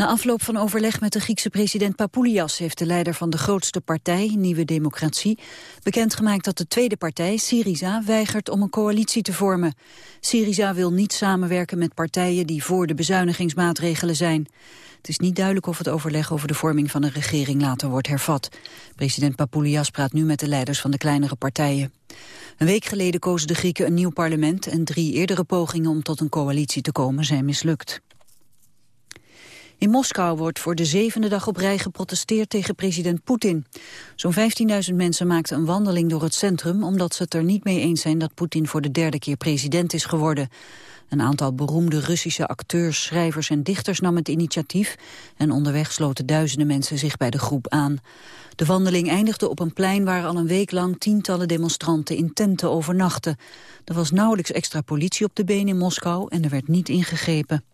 Na afloop van overleg met de Griekse president Papoulias... heeft de leider van de grootste partij, Nieuwe Democratie... bekendgemaakt dat de tweede partij, Syriza, weigert om een coalitie te vormen. Syriza wil niet samenwerken met partijen die voor de bezuinigingsmaatregelen zijn. Het is niet duidelijk of het overleg over de vorming van een regering later wordt hervat. President Papoulias praat nu met de leiders van de kleinere partijen. Een week geleden kozen de Grieken een nieuw parlement... en drie eerdere pogingen om tot een coalitie te komen zijn mislukt. In Moskou wordt voor de zevende dag op rij geprotesteerd tegen president Poetin. Zo'n 15.000 mensen maakten een wandeling door het centrum... omdat ze het er niet mee eens zijn dat Poetin voor de derde keer president is geworden. Een aantal beroemde Russische acteurs, schrijvers en dichters nam het initiatief... en onderweg sloten duizenden mensen zich bij de groep aan. De wandeling eindigde op een plein waar al een week lang tientallen demonstranten in tenten overnachten. Er was nauwelijks extra politie op de been in Moskou en er werd niet ingegrepen.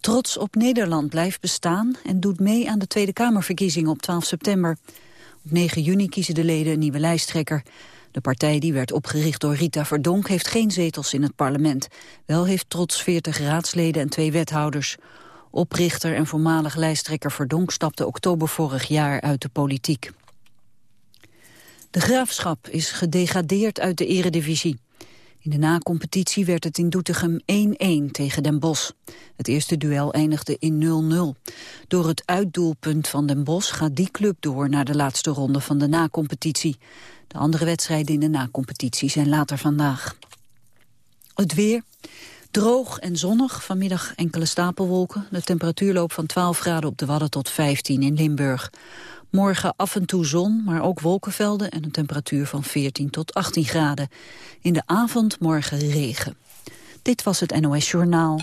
Trots op Nederland blijft bestaan en doet mee aan de Tweede Kamerverkiezingen op 12 september. Op 9 juni kiezen de leden een nieuwe lijsttrekker. De partij die werd opgericht door Rita Verdonk heeft geen zetels in het parlement. Wel heeft Trots 40 raadsleden en twee wethouders. Oprichter en voormalig lijsttrekker Verdonk stapte oktober vorig jaar uit de politiek. De Graafschap is gedegradeerd uit de eredivisie. In de na-competitie werd het in Doetinchem 1-1 tegen Den Bosch. Het eerste duel eindigde in 0-0. Door het uitdoelpunt van Den Bosch gaat die club door naar de laatste ronde van de na-competitie. De andere wedstrijden in de na-competitie zijn later vandaag. Het weer. Droog en zonnig, vanmiddag enkele stapelwolken. De temperatuur loopt van 12 graden op de Wadden tot 15 in Limburg. Morgen af en toe zon, maar ook wolkenvelden en een temperatuur van 14 tot 18 graden. In de avond morgen regen. Dit was het NOS Journaal.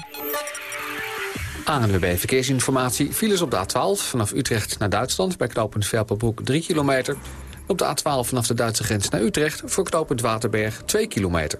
ANWB Verkeersinformatie. Files op de A12 vanaf Utrecht naar Duitsland... bij knooppunt Velpenbroek 3 kilometer. Op de A12 vanaf de Duitse grens naar Utrecht... voor knooppunt Waterberg 2 kilometer.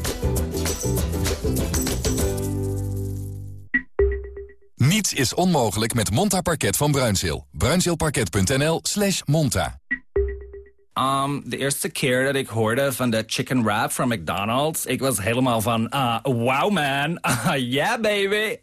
Niets is onmogelijk met Monta Parket van Bruinzeel. Bruinzeelparket.nl slash monta. Um, de eerste keer dat ik hoorde van de chicken wrap van McDonald's... ik was helemaal van, uh, wow man, uh, yeah baby.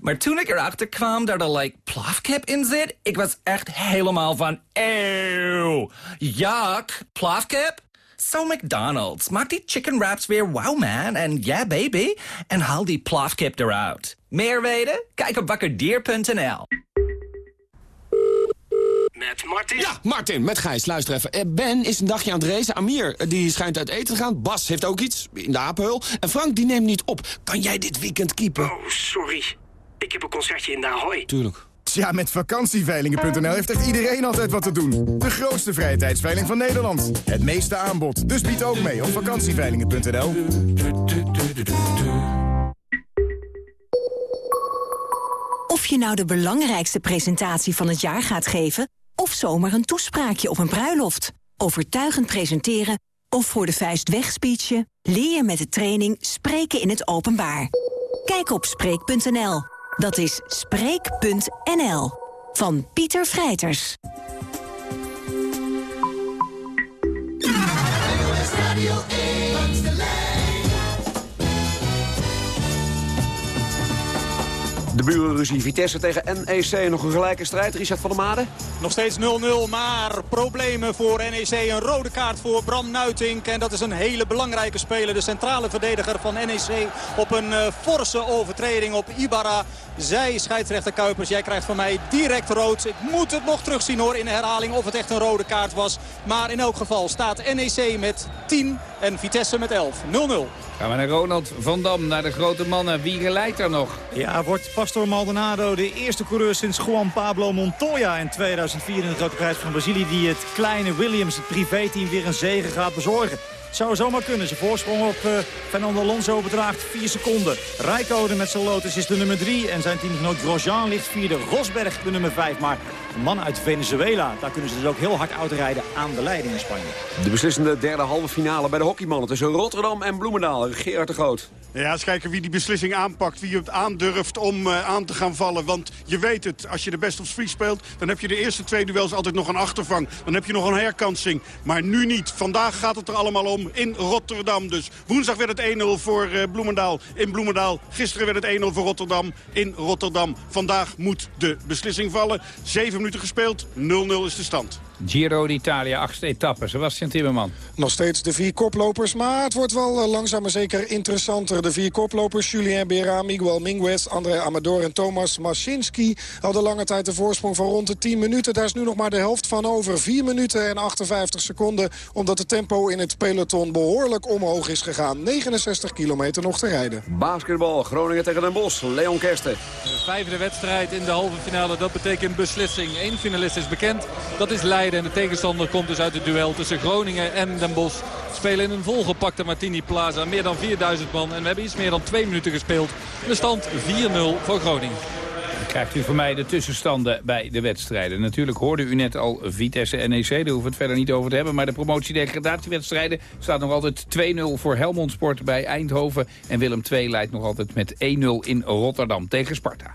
Maar toen ik erachter kwam dat er like plafkip in zit... ik was echt helemaal van, eeuw, jak, plafkip? So McDonald's, maak die chicken wraps weer wow man en yeah baby... en haal die plafkip eruit. Meer weten? Kijk op wakkerdier.nl. Met Martin? Ja, Martin, met Gijs. Luister even. Eh, Ben is een dagje aan het racen. Amir, eh, die schijnt uit eten te gaan. Bas heeft ook iets, in de apenhul. En Frank, die neemt niet op. Kan jij dit weekend keepen? Oh, sorry. Ik heb een concertje in de Ahoy. Tuurlijk. Tja, met vakantieveilingen.nl heeft echt iedereen altijd wat te doen. De grootste vrije tijdsveiling van Nederland. Het meeste aanbod. Dus bied ook mee op vakantieveilingen.nl. Of je nou de belangrijkste presentatie van het jaar gaat geven... of zomaar een toespraakje op een bruiloft. Overtuigend presenteren of voor de vuist wegspeechen... leer je met de training Spreken in het Openbaar. Kijk op Spreek.nl. Dat is Spreek.nl. Van Pieter Vrijters. De burenruzie Vitesse tegen NEC. Nog een gelijke strijd. Richard van der Made. Nog steeds 0-0, maar problemen voor NEC. Een rode kaart voor Bram Nuitink. En dat is een hele belangrijke speler. De centrale verdediger van NEC op een uh, forse overtreding op Ibarra. Zij, scheidsrechter Kuipers, jij krijgt van mij direct rood. Ik moet het nog terugzien hoor in de herhaling of het echt een rode kaart was. Maar in elk geval staat NEC met 10 en Vitesse met 11. 0-0. Gaan we naar Ronald van Dam, naar de grote mannen. Wie leidt er nog? Ja, wordt Pastor Maldonado de eerste coureur sinds Juan Pablo Montoya in 2004 in de Grote Prijs van Brazilië... die het kleine Williams, het privéteam, weer een zegen gaat bezorgen. Zou zomaar kunnen. Zijn voorsprong op uh, Fernando Alonso bedraagt 4 seconden. Rijkoden met zijn Lotus is de nummer 3. En zijn teamgenoot Grosjean ligt vierde. Rosberg de nummer 5. Maar een man uit Venezuela, daar kunnen ze dus ook heel hard uitrijden aan de leiding in Spanje. De beslissende derde halve finale bij de hockeymannen tussen Rotterdam en Bloemendaal. Gerard de Groot. Ja, eens kijken wie die beslissing aanpakt. Wie het aandurft om uh, aan te gaan vallen. Want je weet het, als je de best of three speelt... dan heb je de eerste twee duels altijd nog een achtervang. Dan heb je nog een herkansing. Maar nu niet. Vandaag gaat het er allemaal om in Rotterdam. Dus woensdag werd het 1-0 voor uh, Bloemendaal in Bloemendaal. Gisteren werd het 1-0 voor Rotterdam in Rotterdam. Vandaag moet de beslissing vallen. Zeven minuten gespeeld, 0-0 is de stand. Giro d'Italia, achtste etappe. Sebastian Timmerman. Nog steeds de vier koplopers, maar het wordt wel langzaam maar zeker interessanter. De vier koplopers, Julien Bera, Miguel Minguez, André Amador en Thomas Masinski... hadden lange tijd de voorsprong van rond de 10 minuten. Daar is nu nog maar de helft van over. 4 minuten en 58 seconden, omdat het tempo in het peloton behoorlijk omhoog is gegaan. 69 kilometer nog te rijden. Basketbal, Groningen tegen Den Bosch, Leon Kersten. De vijfde wedstrijd in de halve finale, dat betekent beslissing. Eén finalist is bekend, dat is Leiden. En de tegenstander komt dus uit het duel tussen Groningen en Den Bosch. Spelen in een volgepakte Martini Plaza. Meer dan 4000 man. En we hebben iets meer dan twee minuten gespeeld. De stand 4-0 voor Groningen. Dan krijgt u voor mij de tussenstanden bij de wedstrijden. Natuurlijk hoorde u net al Vitesse NEC, daar hoeven we het verder niet over te hebben. Maar de promotiedegradatiewedstrijden staat nog altijd 2-0 voor Helmond Sport bij Eindhoven. En Willem II leidt nog altijd met 1-0 in Rotterdam tegen Sparta.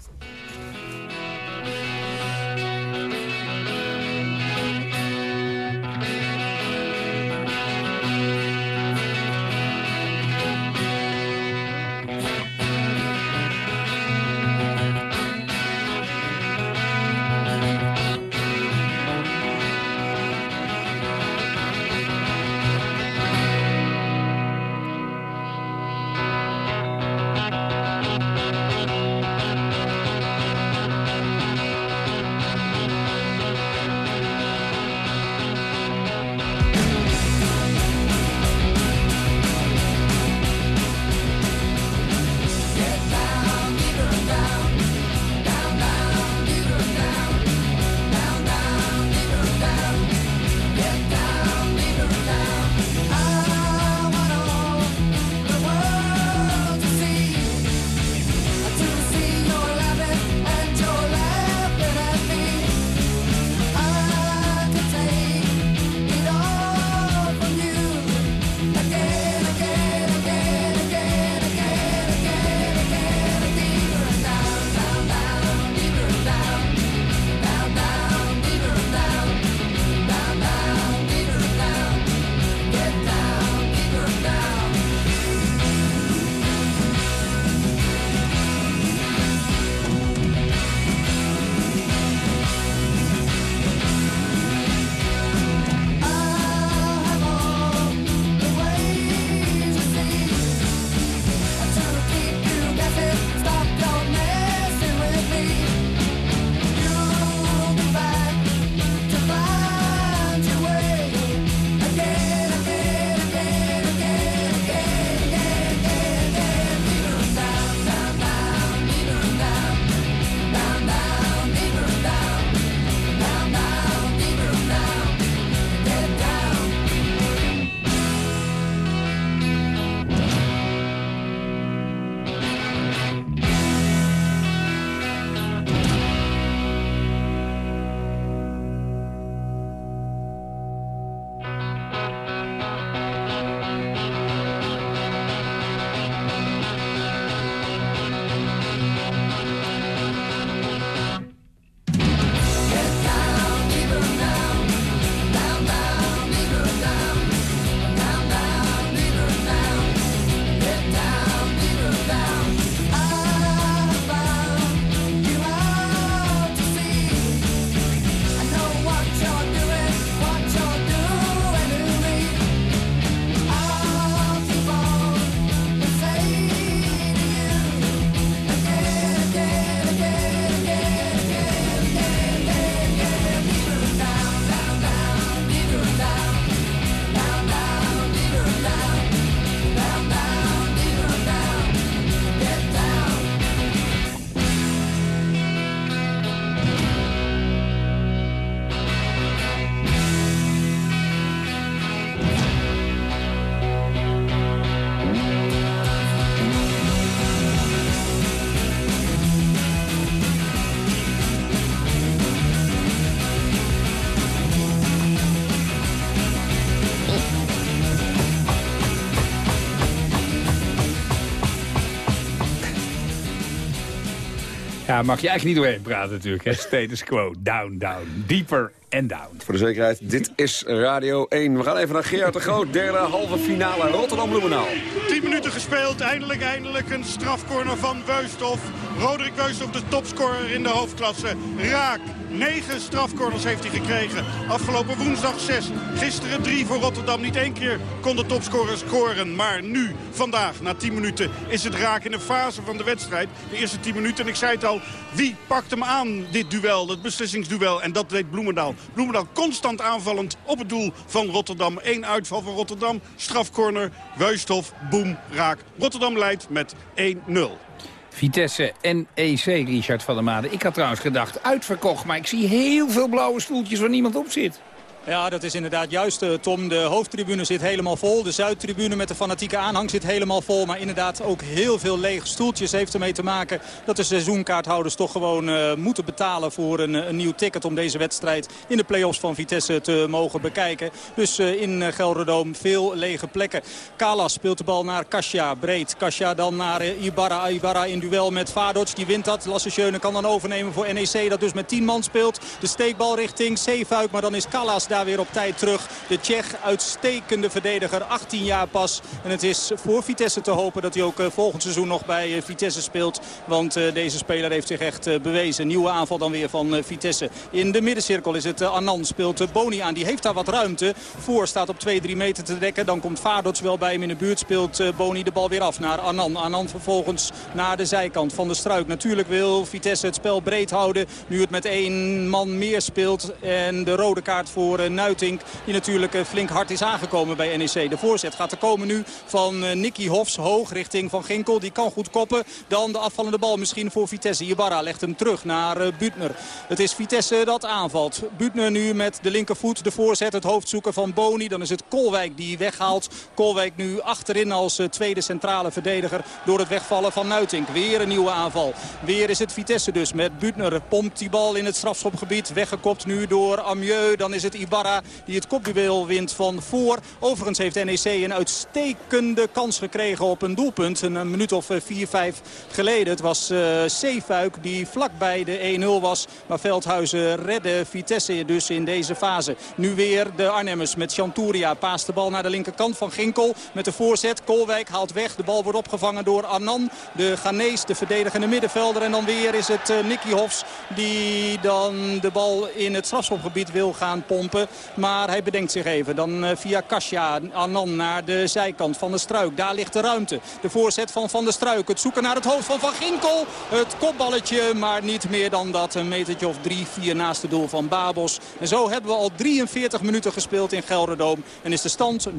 Mag je eigenlijk niet doorheen praten natuurlijk. Hè? Status quo, down, down, deeper en down. Voor de zekerheid, dit is Radio 1. We gaan even naar Gerard de Groot. Derde halve finale Rotterdam-Bloemendaal. 10 minuten gespeeld. Eindelijk, eindelijk een strafcorner van Weusthof. Roderick Weusthof, de topscorer in de hoofdklasse. Raak. 9 strafcorners heeft hij gekregen. Afgelopen woensdag 6. Gisteren 3 voor Rotterdam. Niet één keer kon de topscorer scoren. Maar nu, vandaag, na 10 minuten, is het raak in de fase van de wedstrijd. De eerste 10 minuten. En ik zei het al, wie pakt hem aan, dit duel, het beslissingsduel? En dat deed Bloemendaal. Bloemendaal constant aanvallend op het doel van Rotterdam. Eén uitval van Rotterdam. Strafcorner, Weusthof, boem, raak. Rotterdam leidt met 1-0. Vitesse NEC, Richard van der Made. Ik had trouwens gedacht uitverkocht, maar ik zie heel veel blauwe stoeltjes waar niemand op zit. Ja, dat is inderdaad juist, eh, Tom. De hoofdtribune zit helemaal vol. De zuidtribune met de fanatieke aanhang zit helemaal vol. Maar inderdaad ook heel veel lege stoeltjes heeft ermee te maken... dat de seizoenkaarthouders toch gewoon uh, moeten betalen voor een, een, nieuw ticket... om deze wedstrijd in de play-offs van Vitesse te mogen bekijken. Dus in Gelderdoom veel lege plekken. Kalas speelt de bal naar Kasia, breed. Kasia dan naar Ibarra. Ibarra in duel met Vadoc, die wint dat. Lasse kan dan overnemen voor NEC, dat dus met 10 man speelt. De steekbal richting Zeefuik, maar dan is Kalas daar weer op tijd terug. De Tsjech, uitstekende verdediger, 18 jaar pas. En het is voor Vitesse te hopen dat hij ook eh, volgend seizoen nog bij eh, Vitesse speelt. Want eh, deze speler heeft zich echt bewezen. Nieuwe aanval dan weer van Vitesse. In de middencirkel is het Anand, speelt Boni aan. Die heeft daar wat ruimte. Voor staat op 2-3 meter te dekken. Dan komt Vaardots wel bij hem in de buurt. Speelt Boni de bal weer af naar Anand. Anand vervolgens naar de zijkant van de struik. Natuurlijk wil Vitesse het spel breed houden. Nu het met één man meer speelt. En de rode kaart voor Nuitink. Die natuurlijk eh, flink hard is aangekomen bij NEC. De voorzet gaat er komen nu van eh, Nicky Hofs. Hoog richting Van Ginkel. Die kan goed koppen. Dan de afvallende bal misschien voor Vitesse. Ibarra legt hem terug naar eh, Butner. Het is Vitesse dat aanvalt. Butner nu met de linkervoet. De voorzet, het hoofdzoeken van Boni. Dan is het Kolwijk die weghaalt. Kolwijk nu achterin als tweede centrale verdediger. Door het wegvallen van Nuitink. Weer een nieuwe aanval. Weer is het Vitesse dus met Butner. Pompt die bal in het strafschopgebied. Weggekopt nu door Amieux. Dan is het Ibarra die het kopduel wint van voor. Overigens heeft NEC een uitstekende kans gekregen op een doelpunt. Een, minuut of 4-5 eh, geleden. Het was uh, die vlakbij de 1-0 was. Maar Veldhuizen redde Vitesse dus in deze fase. Nu weer de Arnhemmers met Chanturia. Paast de bal naar de linkerkant van Ginkel. Met de voorzet. Kolwijk haalt weg. De bal wordt opgevangen door Annan. De Ghanese, de verdedigende middenvelder. En dan weer is het uh, Nicky Hofs die dan de bal in het strafschopgebied wil gaan pompen. Maar hij bedenkt zich even. Dan eh, via Kasia, Annan naar de zijkant van de Struik. Daar ligt de ruimte. De voorzet van Van der Struik. Het zoeken naar het hoofd van Van Ginkel. Het kopballetje, maar niet meer dan dat. Een metertje of drie, vier naast het doel van Babos. En zo hebben we al 43 minuten gespeeld in Gelderdoom. En is de stand 0-0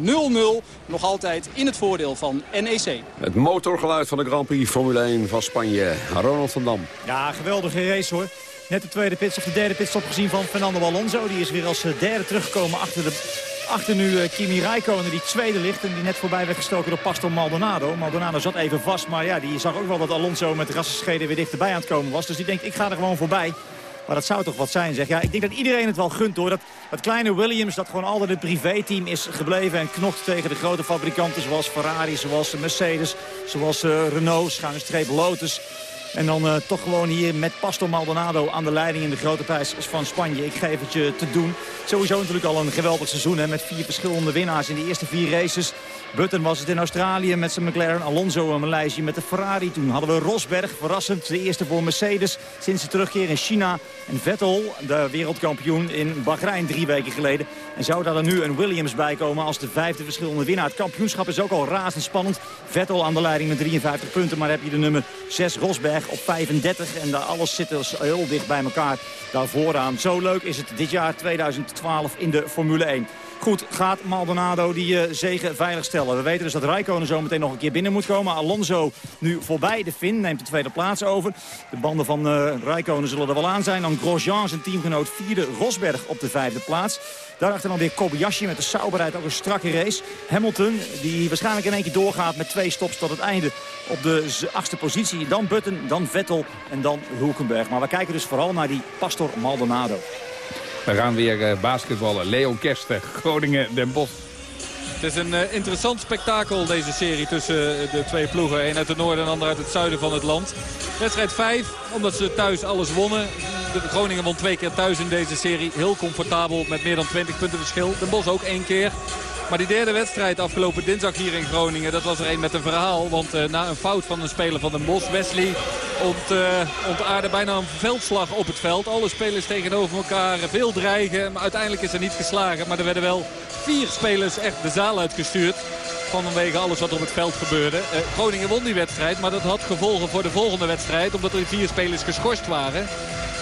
nog altijd in het voordeel van NEC. Het motorgeluid van de Grand Prix Formule 1 van Spanje. Ronald van Dam. Ja, geweldige race hoor. Net de tweede pits of de derde pitstop gezien van Fernando Alonso. Die is weer als eh, derde teruggekomen achter, de, achter nu eh, Kimi Räikkönen die tweede ligt. En die net voorbij werd gestoken door Pastor Maldonado. Maldonado zat even vast, maar ja, die zag ook wel dat Alonso met rassenscheden weer dichterbij aan het komen was. Dus die denkt, ik ga er gewoon voorbij. Maar dat zou toch wat zijn, zeg. Ja, ik denk dat iedereen het wel gunt, hoor. Dat, dat kleine Williams, dat gewoon altijd het privéteam is gebleven... en knocht tegen de grote fabrikanten zoals Ferrari, zoals Mercedes... zoals uh, Renault, schuine streep Lotus... En dan uh, toch gewoon hier met Pastor Maldonado aan de leiding in de grote prijs van Spanje. Ik geef het je te doen. Sowieso natuurlijk al een geweldig seizoen hè, met vier verschillende winnaars in de eerste vier races. Button was het in Australië met zijn McLaren. Alonso in Maleisië met de Ferrari. Toen hadden we Rosberg, verrassend, de eerste voor Mercedes sinds de terugkeer in China. En Vettel, de wereldkampioen in Bahrein drie weken geleden. En zou daar dan nu een Williams bij komen als de vijfde verschillende winnaar. Het kampioenschap is ook al razendspannend. Vettel aan de leiding met 53 punten. Maar heb je de nummer 6 Rosberg op 35. En daar alles zit dus heel dicht bij elkaar daar vooraan. Zo leuk is het dit jaar 2012 in de Formule 1. Goed, gaat Maldonado die uh, zegen veilig stellen. We weten dus dat Raikkonen zo meteen nog een keer binnen moet komen. Alonso nu voorbij de Fin, neemt de tweede plaats over. De banden van uh, Raikkonen zullen er wel aan zijn. Dan Grosjean, zijn teamgenoot, vierde. Rosberg op de vijfde plaats. Daarachter dan weer Kobayashi met de sauberheid, ook een strakke race. Hamilton, die waarschijnlijk in één keer doorgaat met twee stops tot het einde op de achtste positie. Dan Button, dan Vettel en dan Hulkenberg. Maar we kijken dus vooral naar die Pastor Maldonado. We gaan weer uh, basketballen. Leo Kersten, Groningen, Den Bosch. Het is een uh, interessant spektakel deze serie tussen de twee ploegen. Eén uit het noorden en ander uit het zuiden van het land. Wedstrijd 5, omdat ze thuis alles wonnen. De Groningen won twee keer thuis in deze serie. Heel comfortabel met meer dan 20 punten verschil. De Bos ook één keer. Maar die derde wedstrijd afgelopen dinsdag hier in Groningen, dat was er een met een verhaal. Want uh, na een fout van een speler van Den Bosch, Wesley, ont, uh, ontaarde bijna een veldslag op het veld. Alle spelers tegenover elkaar, veel dreigen. Maar uiteindelijk is er niet geslagen. Maar er werden wel vier spelers echt de zaal uitgestuurd. Vanwege alles wat op het veld gebeurde. Uh, Groningen won die wedstrijd, maar dat had gevolgen voor de volgende wedstrijd. Omdat er vier spelers geschorst waren.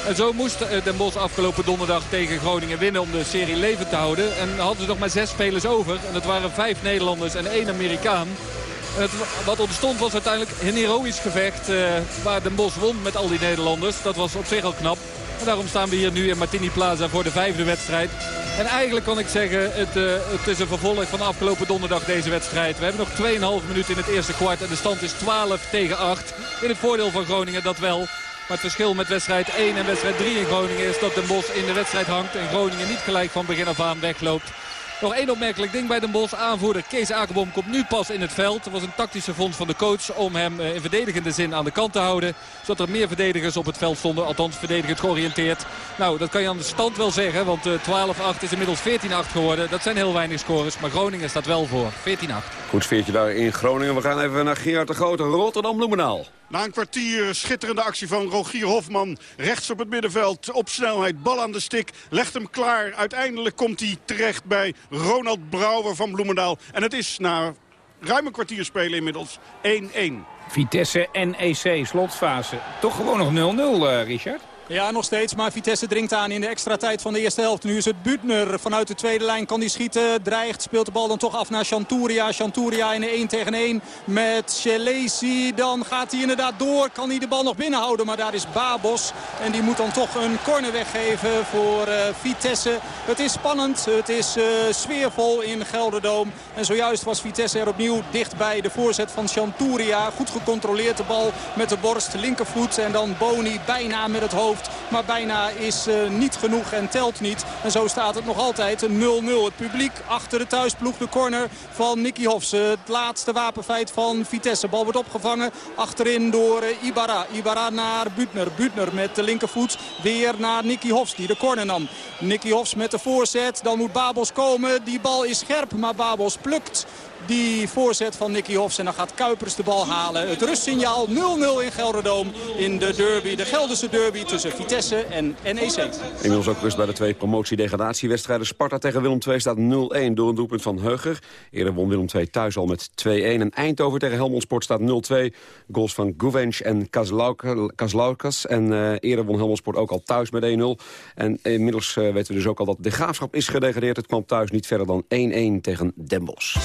En zo moest Den Bosch afgelopen donderdag tegen Groningen winnen om de serie levend te houden. En hadden ze nog maar zes spelers over. En dat waren vijf Nederlanders en één Amerikaan. Het, wat ontstond was uiteindelijk een heroïsch gevecht uh, waar Den Bosch won met al die Nederlanders. Dat was op zich al knap. En daarom staan we hier nu in Martini Plaza voor de vijfde wedstrijd. En eigenlijk kan ik zeggen, het, uh, het is een vervolg van afgelopen donderdag deze wedstrijd. We hebben nog 2,5 minuten in het eerste kwart en de stand is 12 tegen 8. In het voordeel van Groningen, dat wel. Maar het verschil met wedstrijd 1 en wedstrijd 3 in Groningen is dat Den Bosch in de wedstrijd hangt. En Groningen niet gelijk van begin af aan wegloopt. Nog één opmerkelijk ding bij Den Bosch. Aanvoerder Kees Akerboom komt nu pas in het veld. Er was een tactische vondst van de coach om hem in verdedigende zin aan de kant te houden. Zodat er meer verdedigers op het veld stonden. Althans verdedigend georiënteerd. Nou, dat kan je aan de stand wel zeggen. Want 12-8 is inmiddels 14-8 geworden. Dat zijn heel weinig scores. Maar Groningen staat wel voor. 14-8. Goed sfeertje daar in Groningen. We gaan even naar Gerard de Grote. Rotterdam-Bloemenaal. Na een kwartier schitterende actie van Rogier Hofman. Rechts op het middenveld, op snelheid, bal aan de stik. Legt hem klaar. Uiteindelijk komt hij terecht bij Ronald Brouwer van Bloemendaal. En het is na ruim een kwartier spelen inmiddels 1-1. Vitesse NEC, slotfase. Toch gewoon nog 0-0, uh, Richard? Ja, nog steeds. Maar Vitesse dringt aan in de extra tijd van de eerste helft. Nu is het Butner vanuit de tweede lijn. Kan die schieten. Dreigt. Speelt de bal dan toch af naar Chanturia. Chanturia in de 1 tegen 1 met Chelesi. Dan gaat hij inderdaad door. Kan hij de bal nog binnenhouden. Maar daar is Babos. En die moet dan toch een corner weggeven voor uh, Vitesse. Het is spannend. Het is uh, sfeervol in Gelderdoom. En zojuist was Vitesse er opnieuw dichtbij. De voorzet van Chanturia. Goed gecontroleerd de bal met de borst. Linkervoet. En dan Boni bijna met het hoofd. Maar bijna is uh, niet genoeg en telt niet. En zo staat het nog altijd 0-0. Het publiek achter de thuisploeg. De corner van Nicky Hofs. Het laatste wapenfeit van Vitesse. Bal wordt opgevangen achterin door uh, Ibarra. Ibarra naar Butner. Butner met de linkervoet weer naar Nicky Hofs die de corner nam. Nicky Hofs met de voorzet. Dan moet Babos komen. Die bal is scherp, maar Babos plukt die voorzet van Nicky Hofs. En dan gaat Kuipers de bal halen. Het rustsignaal 0-0 in Gelderdoom in de derby. De Gelderse derby tussen Vitesse en NEC. Inmiddels ook rust bij de twee promotie-degradatiewedstrijden. Sparta tegen Willem II staat 0-1 door een doelpunt van Heuger. Eerder won Willem II thuis al met 2-1. En Eindhoven tegen Helmond Sport staat 0-2. Goals van Guvench en Kazlaukas. En uh, eerder won Helmond Sport ook al thuis met 1-0. En inmiddels uh, weten we dus ook al dat de Graafschap is gedegradeerd. Het kwam thuis niet verder dan 1-1 tegen Den Bosch.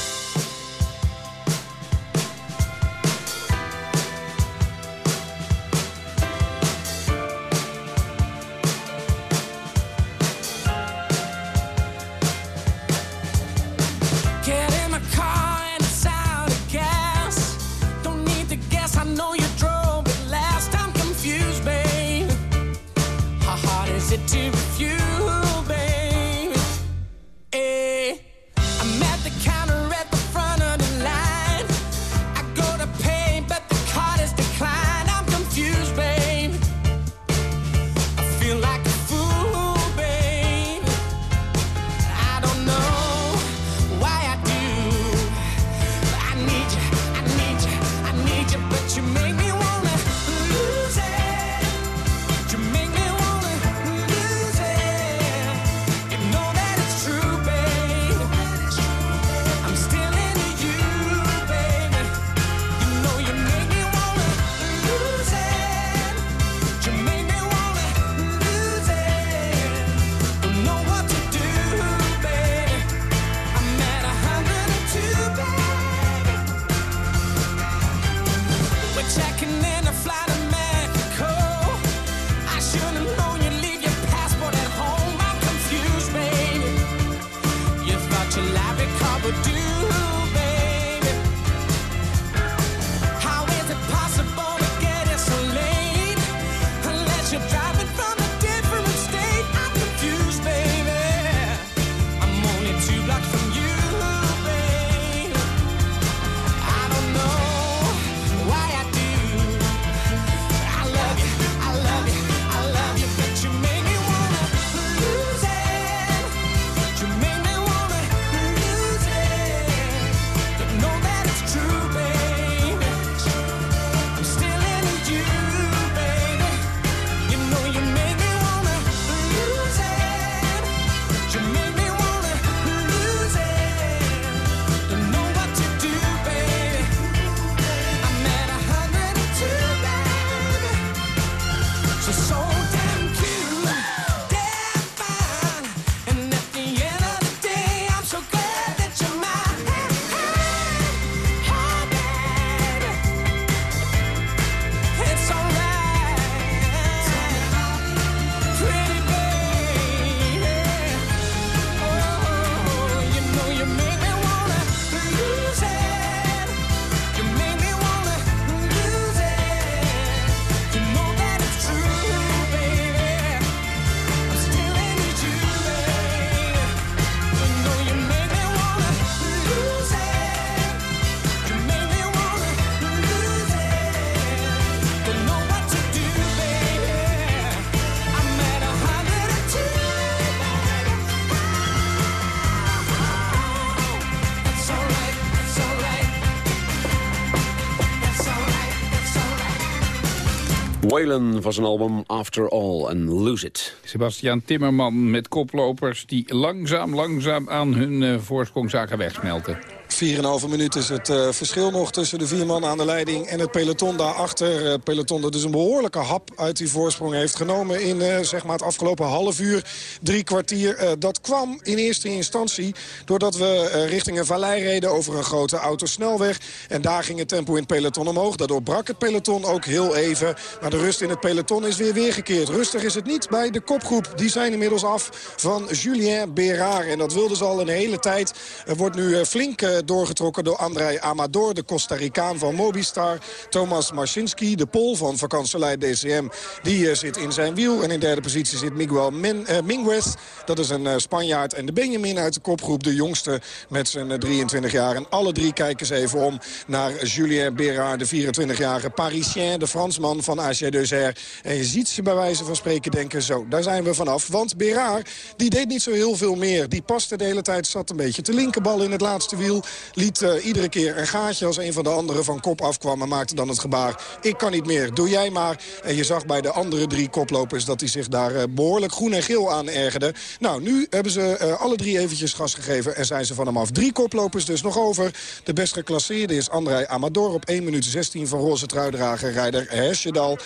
Waylon van zijn album After All and Lose It. Sebastian Timmerman met koplopers die langzaam, langzaam aan hun uh, voorsprong zagen wegsmelten. 4,5 minuut is het uh, verschil nog tussen de vier man aan de leiding en het peloton daarachter. Uh, peloton dat dus een behoorlijke hap uit die voorsprong heeft genomen in uh, zeg maar het afgelopen half uur, drie kwartier. dat kwam in eerste instantie doordat we richting een vallei reden over een grote autosnelweg. En daar ging het tempo in het peloton omhoog. Daardoor brak het peloton ook heel even. Maar de rust in het peloton is weer weergekeerd. Rustig is het niet bij de kopgroep. Die zijn inmiddels af van Julien Bérard. En dat wilden ze al een hele tijd. Er wordt nu flink doorgetrokken door André Amador, de Costa Ricaan van Mobistar. Thomas Marcinski, de Pol van vakantielei DCM, die uh, zit in zijn wiel. En in derde positie zit Miguel Men, uh, Minguez. Dat is een uh, Spanjaard. En de Benjamin uit de kopgroep, de jongste met zijn 23 jaar. En alle drie kijken ze even om naar Julien Bérard, de 24-jarige Parisien, de Fransman van AG Deuxer. En je ziet ze bij wijze van spreken denken, zo, daar zijn we vanaf. Want Bérard, die deed niet zo heel veel meer. Die paste de hele tijd, zat een beetje te linkerbal in het laatste wiel. Liet uh, iedere keer een gaatje als een van de anderen van kop afkwam... en maakte dan het gebaar, ik kan niet meer, doe jij maar. En je zag bij de andere drie koplopers dat hij zich daar uh, behoorlijk groen en geel aan ergerde. Nou, nu hebben ze uh, alle drie eventjes gas gegeven en zijn ze van hem af. Drie koplopers dus nog over. De best geclasseerde is André Amador op 1 minuut 16 van roze truidrager rijder Hesjedal.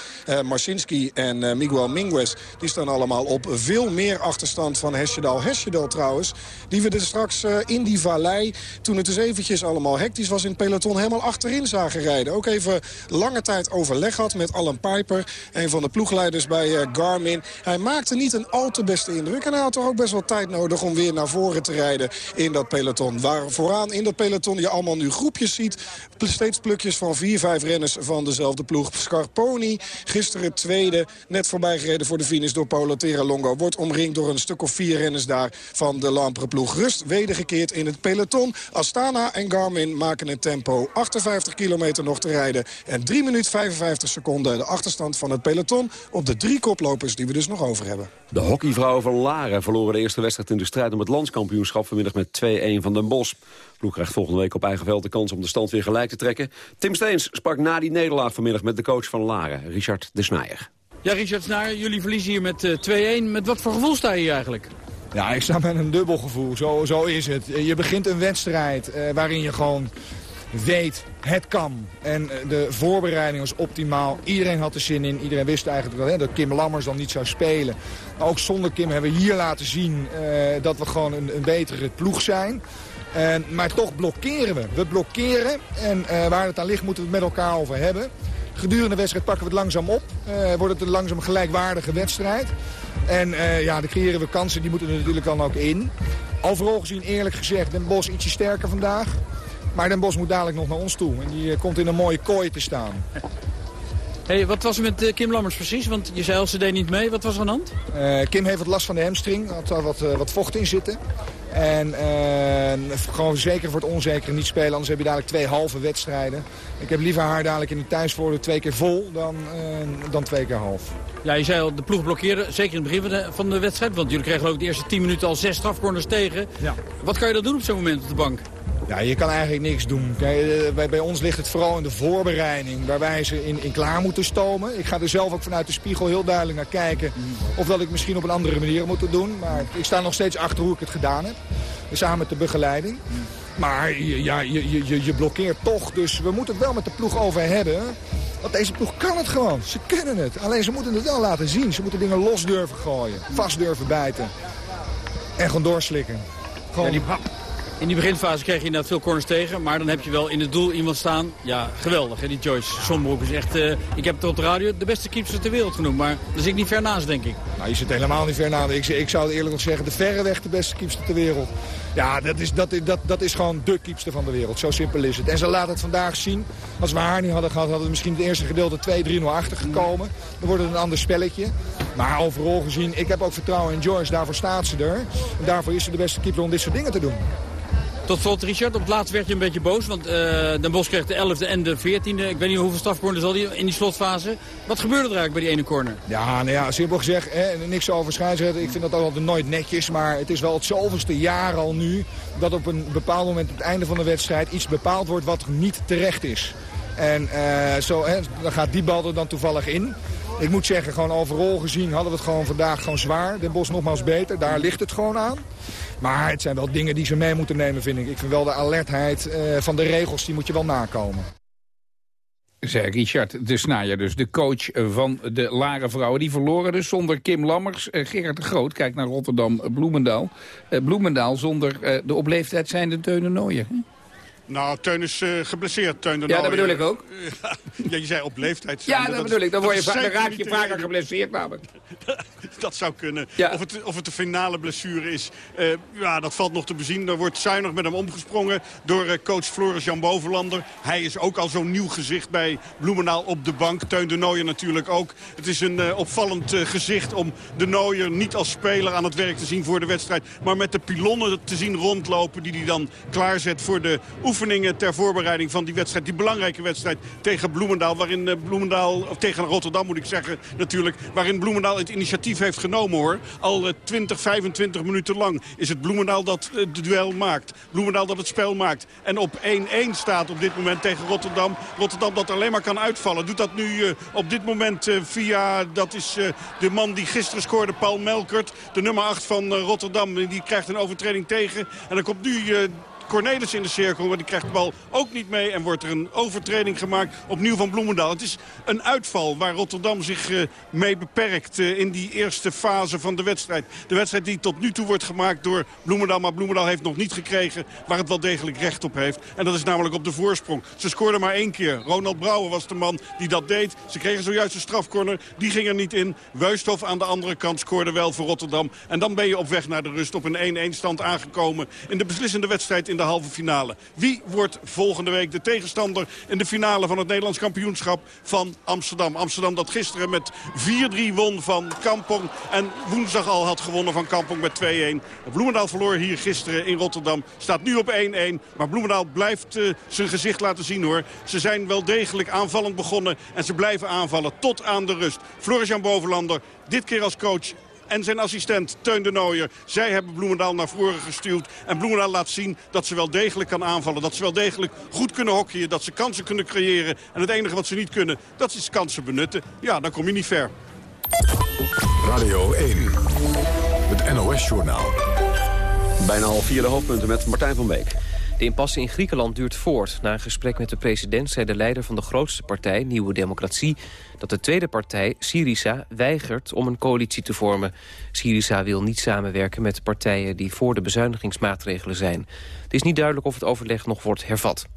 Marcinski en Miguel Minguez die staan allemaal op veel meer achterstand van Hesjedal. Hesjedal trouwens, die we er straks in die vallei, toen het dus eventjes allemaal hectisch was in het peloton... helemaal achterin zagen rijden. Ook even lange tijd overleg had met Alan Piper... een van de ploegleiders bij uh, Garmin. Hij maakte niet een al te beste indruk. En hij had toch ook best wel tijd nodig om weer naar voren te rijden in dat peloton. Waar vooraan in dat peloton je allemaal nu groepjes ziet. Steeds plukjes van vier, vijf renners van dezelfde ploeg. Scarponi, gisteren tweede, net voorbij gereden voor de finish door Paolo Terralongo. Wordt omringd door een stuk of vier renners daar van de Lampre ploeg. Rust wedergekeerd in het peloton. Astana en Garmin maken een tempo. 58 kilometer nog te rijden. En 3 minuten 55 seconden de achterstand van het peloton... op de drie koplopers die we dus nog over hebben. De hockeyvrouwen van Laren verloren de eerste wedstrijd in de strijd... om het landskampioenschap vanmiddag met 2-1 van Den Bosch. Ploeg krijgt volgende week op eigen veld de kans om de stand weer gelijk te trekken. Tim Steens sprak na die nederlaag vanmiddag met de coach van Laren, Richard de Snijer. Ja, Richard Snaar, jullie verliezen hier met uh, 2-1. Met wat voor gevoel sta je hier eigenlijk? Ja, ik sta met een dubbel gevoel. Zo, zo is het. Je begint een wedstrijd uh, waarin je gewoon weet, het kan. En de voorbereiding was optimaal. Iedereen had er zin in. Iedereen wist eigenlijk wel, dat Kim Lammers dan niet zou spelen. Ook zonder Kim hebben we hier laten zien dat we gewoon een, een betere ploeg zijn. Maar toch blokkeren we. We blokkeren. En waar het aan ligt moeten we het met elkaar over hebben. Gedurende de wedstrijd pakken we het langzaam op. Wordt het een langzaam gelijkwaardige wedstrijd. En uh, ja, dan creëren we kansen, die moeten er natuurlijk dan ook in. Overal gezien, eerlijk gezegd, Den Bos ietsje sterker vandaag. Maar Den Bos moet dadelijk nog naar ons toe. En die uh, komt in een mooie kooi te staan. Hey, wat was er met uh, Kim Lammers precies? Want je zei al, ze deed niet mee. Wat was er aan de hand? Kim heeft wat last van de hamstring. Had daar wat, wat vocht in zitten. En uh, gewoon zeker voor het onzekere niet spelen. Anders heb je dadelijk twee halve wedstrijden. Ik heb liever haar dadelijk in de thuisvoordeel twee keer vol dan, uh, dan twee keer half. Ja, je zei al, de ploeg blokkeerde, zeker in het begin van de, van de wedstrijd. Want jullie kregen ook de eerste 10 minuten al zes strafcorners tegen. Ja. Wat kan je dan doen op zo'n moment op de bank? Ja, je kan eigenlijk niks doen. Bij, bij ons ligt het vooral in de voorbereiding, waar wij ze in, in klaar moeten stomen. Ik ga er zelf ook vanuit de spiegel heel duidelijk naar kijken of dat ik misschien op een andere manier moet doen. Maar ik sta nog steeds achter hoe ik het gedaan heb, samen met de begeleiding. Maar ja, je, je, je blokkeert toch, dus we moeten het wel met de ploeg over hebben. Want deze ploeg kan het gewoon, ze kennen het. Alleen ze moeten het wel laten zien. Ze moeten dingen los durven gooien, vast durven bijten. En gewoon doorslikken. Gewoon... Ja, die... In die beginfase kreeg je inderdaad veel corners tegen. Maar dan heb je wel in het doel iemand staan. Ja, geweldig. Hè? Die Joyce Sombroek is echt... Uh, ik heb het op de radio de beste keeper ter wereld genoemd. Maar daar zit ik niet ver naast, denk ik. Nou, je zit helemaal niet ver naast. Ik, ik zou eerlijk nog zeggen, de verreweg de beste keeper ter wereld. Ja, dat is, dat, dat, dat is gewoon de keepster van de wereld. Zo simpel is het. En ze laat het vandaag zien. Als we haar niet hadden gehad, hadden we misschien het eerste gedeelte 2-3-0 achtergekomen. Dan wordt het een ander spelletje. Maar overal gezien, ik heb ook vertrouwen in Joyce. Daarvoor staat ze er. En daarvoor is ze de beste keeper om dit soort dingen te doen. Tot slot, Richard, op het laatst werd je een beetje boos. Want uh, Den Bosch kreeg de 11e en de 14e. Ik weet niet hoeveel strafcorners al die in die slotfase. Wat gebeurde er eigenlijk bij die ene corner? Ja, nou ja, simpel gezegd, hè, niks over scheidsrechter. Ik vind dat altijd nooit netjes. Maar het is wel het zoveelste jaar al nu... dat op een bepaald moment, op het einde van de wedstrijd... iets bepaald wordt wat niet terecht is. En uh, zo, hè, dan gaat die bal er dan toevallig in. Ik moet zeggen, gewoon overal gezien hadden we het gewoon vandaag gewoon zwaar. Den Bos nogmaals beter, daar ligt het gewoon aan. Maar het zijn wel dingen die ze mee moeten nemen, vind ik. Ik vind wel de alertheid uh, van de regels, die moet je wel nakomen. Zei Richard de Snaaier, dus de coach van de Lare Vrouwen. Die verloren dus zonder Kim Lammers. Uh, Gerard de Groot, kijk naar Rotterdam-Bloemendaal. Uh, Bloemendaal zonder de op leeftijd zijnde Nooijen. Nou, Teun is uh, geblesseerd, Teun de Ja, dat bedoel ik ook. ja, je zei op leeftijd. Ja, dat, dat bedoel ik. Dan, word je dan raak je vaker geblesseerd namelijk. dat zou kunnen. Ja. Of, het, of het de finale blessure is, uh, ja, dat valt nog te bezien. Er wordt zuinig met hem omgesprongen door uh, coach Floris Jan Bovenlander. Hij is ook al zo'n nieuw gezicht bij Bloemendaal op de bank. Teun de Nooijer natuurlijk ook. Het is een opvallend gezicht om de Nooijer niet als speler aan het werk te zien voor de wedstrijd. Maar met de pilonnen te zien rondlopen die hij dan klaarzet voor de oefeningen ter voorbereiding van die wedstrijd. Die belangrijke wedstrijd tegen Bloemendaal. Waarin uh, Bloemendaal, of tegen Rotterdam moet ik zeggen natuurlijk. Waarin Bloemendaal het initiatief heeft genomen hoor. Al uh, 20, 25 minuten lang is het Bloemendaal dat uh, de duel maakt. Bloemendaal dat het spel maakt. En op 1-1 staat op dit moment tegen Rotterdam. Rotterdam dat alleen maar kan uitvallen. Doet dat nu op dit moment via, dat is de man die gisteren scoorde, Paul Melkert. De nummer 8 van Rotterdam. Die krijgt een overtreding tegen. En dan komt nu Cornelis in de cirkel. Maar die krijgt de bal ook niet mee. En wordt er een overtreding gemaakt opnieuw van Bloemendaal. Het is een uitval waar Rotterdam zich uh, mee beperkt uh, in die eerste fase van de wedstrijd. De wedstrijd die tot nu toe wordt gemaakt door Bloemendaal. Maar Bloemendaal heeft nog niet gekregen waar het wel degelijk recht op heeft. En dat is namelijk op de voorsprong. Ze scoorden maar één keer. Ronald Brouwer was de man die dat deed. Ze kregen zojuist een strafcorner. Die ging er niet in. Weusthof aan de andere kant scoorde wel voor Rotterdam. En dan ben je op weg naar de rust op een 1-1 stand aangekomen. In de beslissende wedstrijd in de halve finale. Wie wordt volgende week de tegenstander in de finale van het Nederlands kampioenschap van Amsterdam? Amsterdam dat gisteren met 4-3 won van Kampong. En woensdag al had gewonnen van Kampong met 2-1. Bloemendaal verloor hier gisteren in Rotterdam. Staat nu op 1-1. Maar Bloemendaal blijft uh, zijn gezicht laten zien hoor. Ze zijn wel degelijk aanvallend begonnen. En ze blijven aanvallen tot aan de rust. Floris-Jan Bovenlander, dit keer als coach en zijn assistent Teun de Nooijer. Zij hebben Bloemendaal naar voren gestuurd. En Bloemendaal laat zien dat ze wel degelijk kan aanvallen. Dat ze wel degelijk goed kunnen hockeyen. Dat ze kansen kunnen creëren. En het enige wat ze niet kunnen, dat is kansen benutten. Ja, dan kom je niet ver. Radio 1, het NOS-journaal. Bijna al vier de hoofdpunten met Martijn van Beek. De impasse in Griekenland duurt voort. Na een gesprek met de president zei de leider van de grootste partij, Nieuwe Democratie, dat de tweede partij, Syriza, weigert om een coalitie te vormen. Syriza wil niet samenwerken met partijen die voor de bezuinigingsmaatregelen zijn. Het is niet duidelijk of het overleg nog wordt hervat.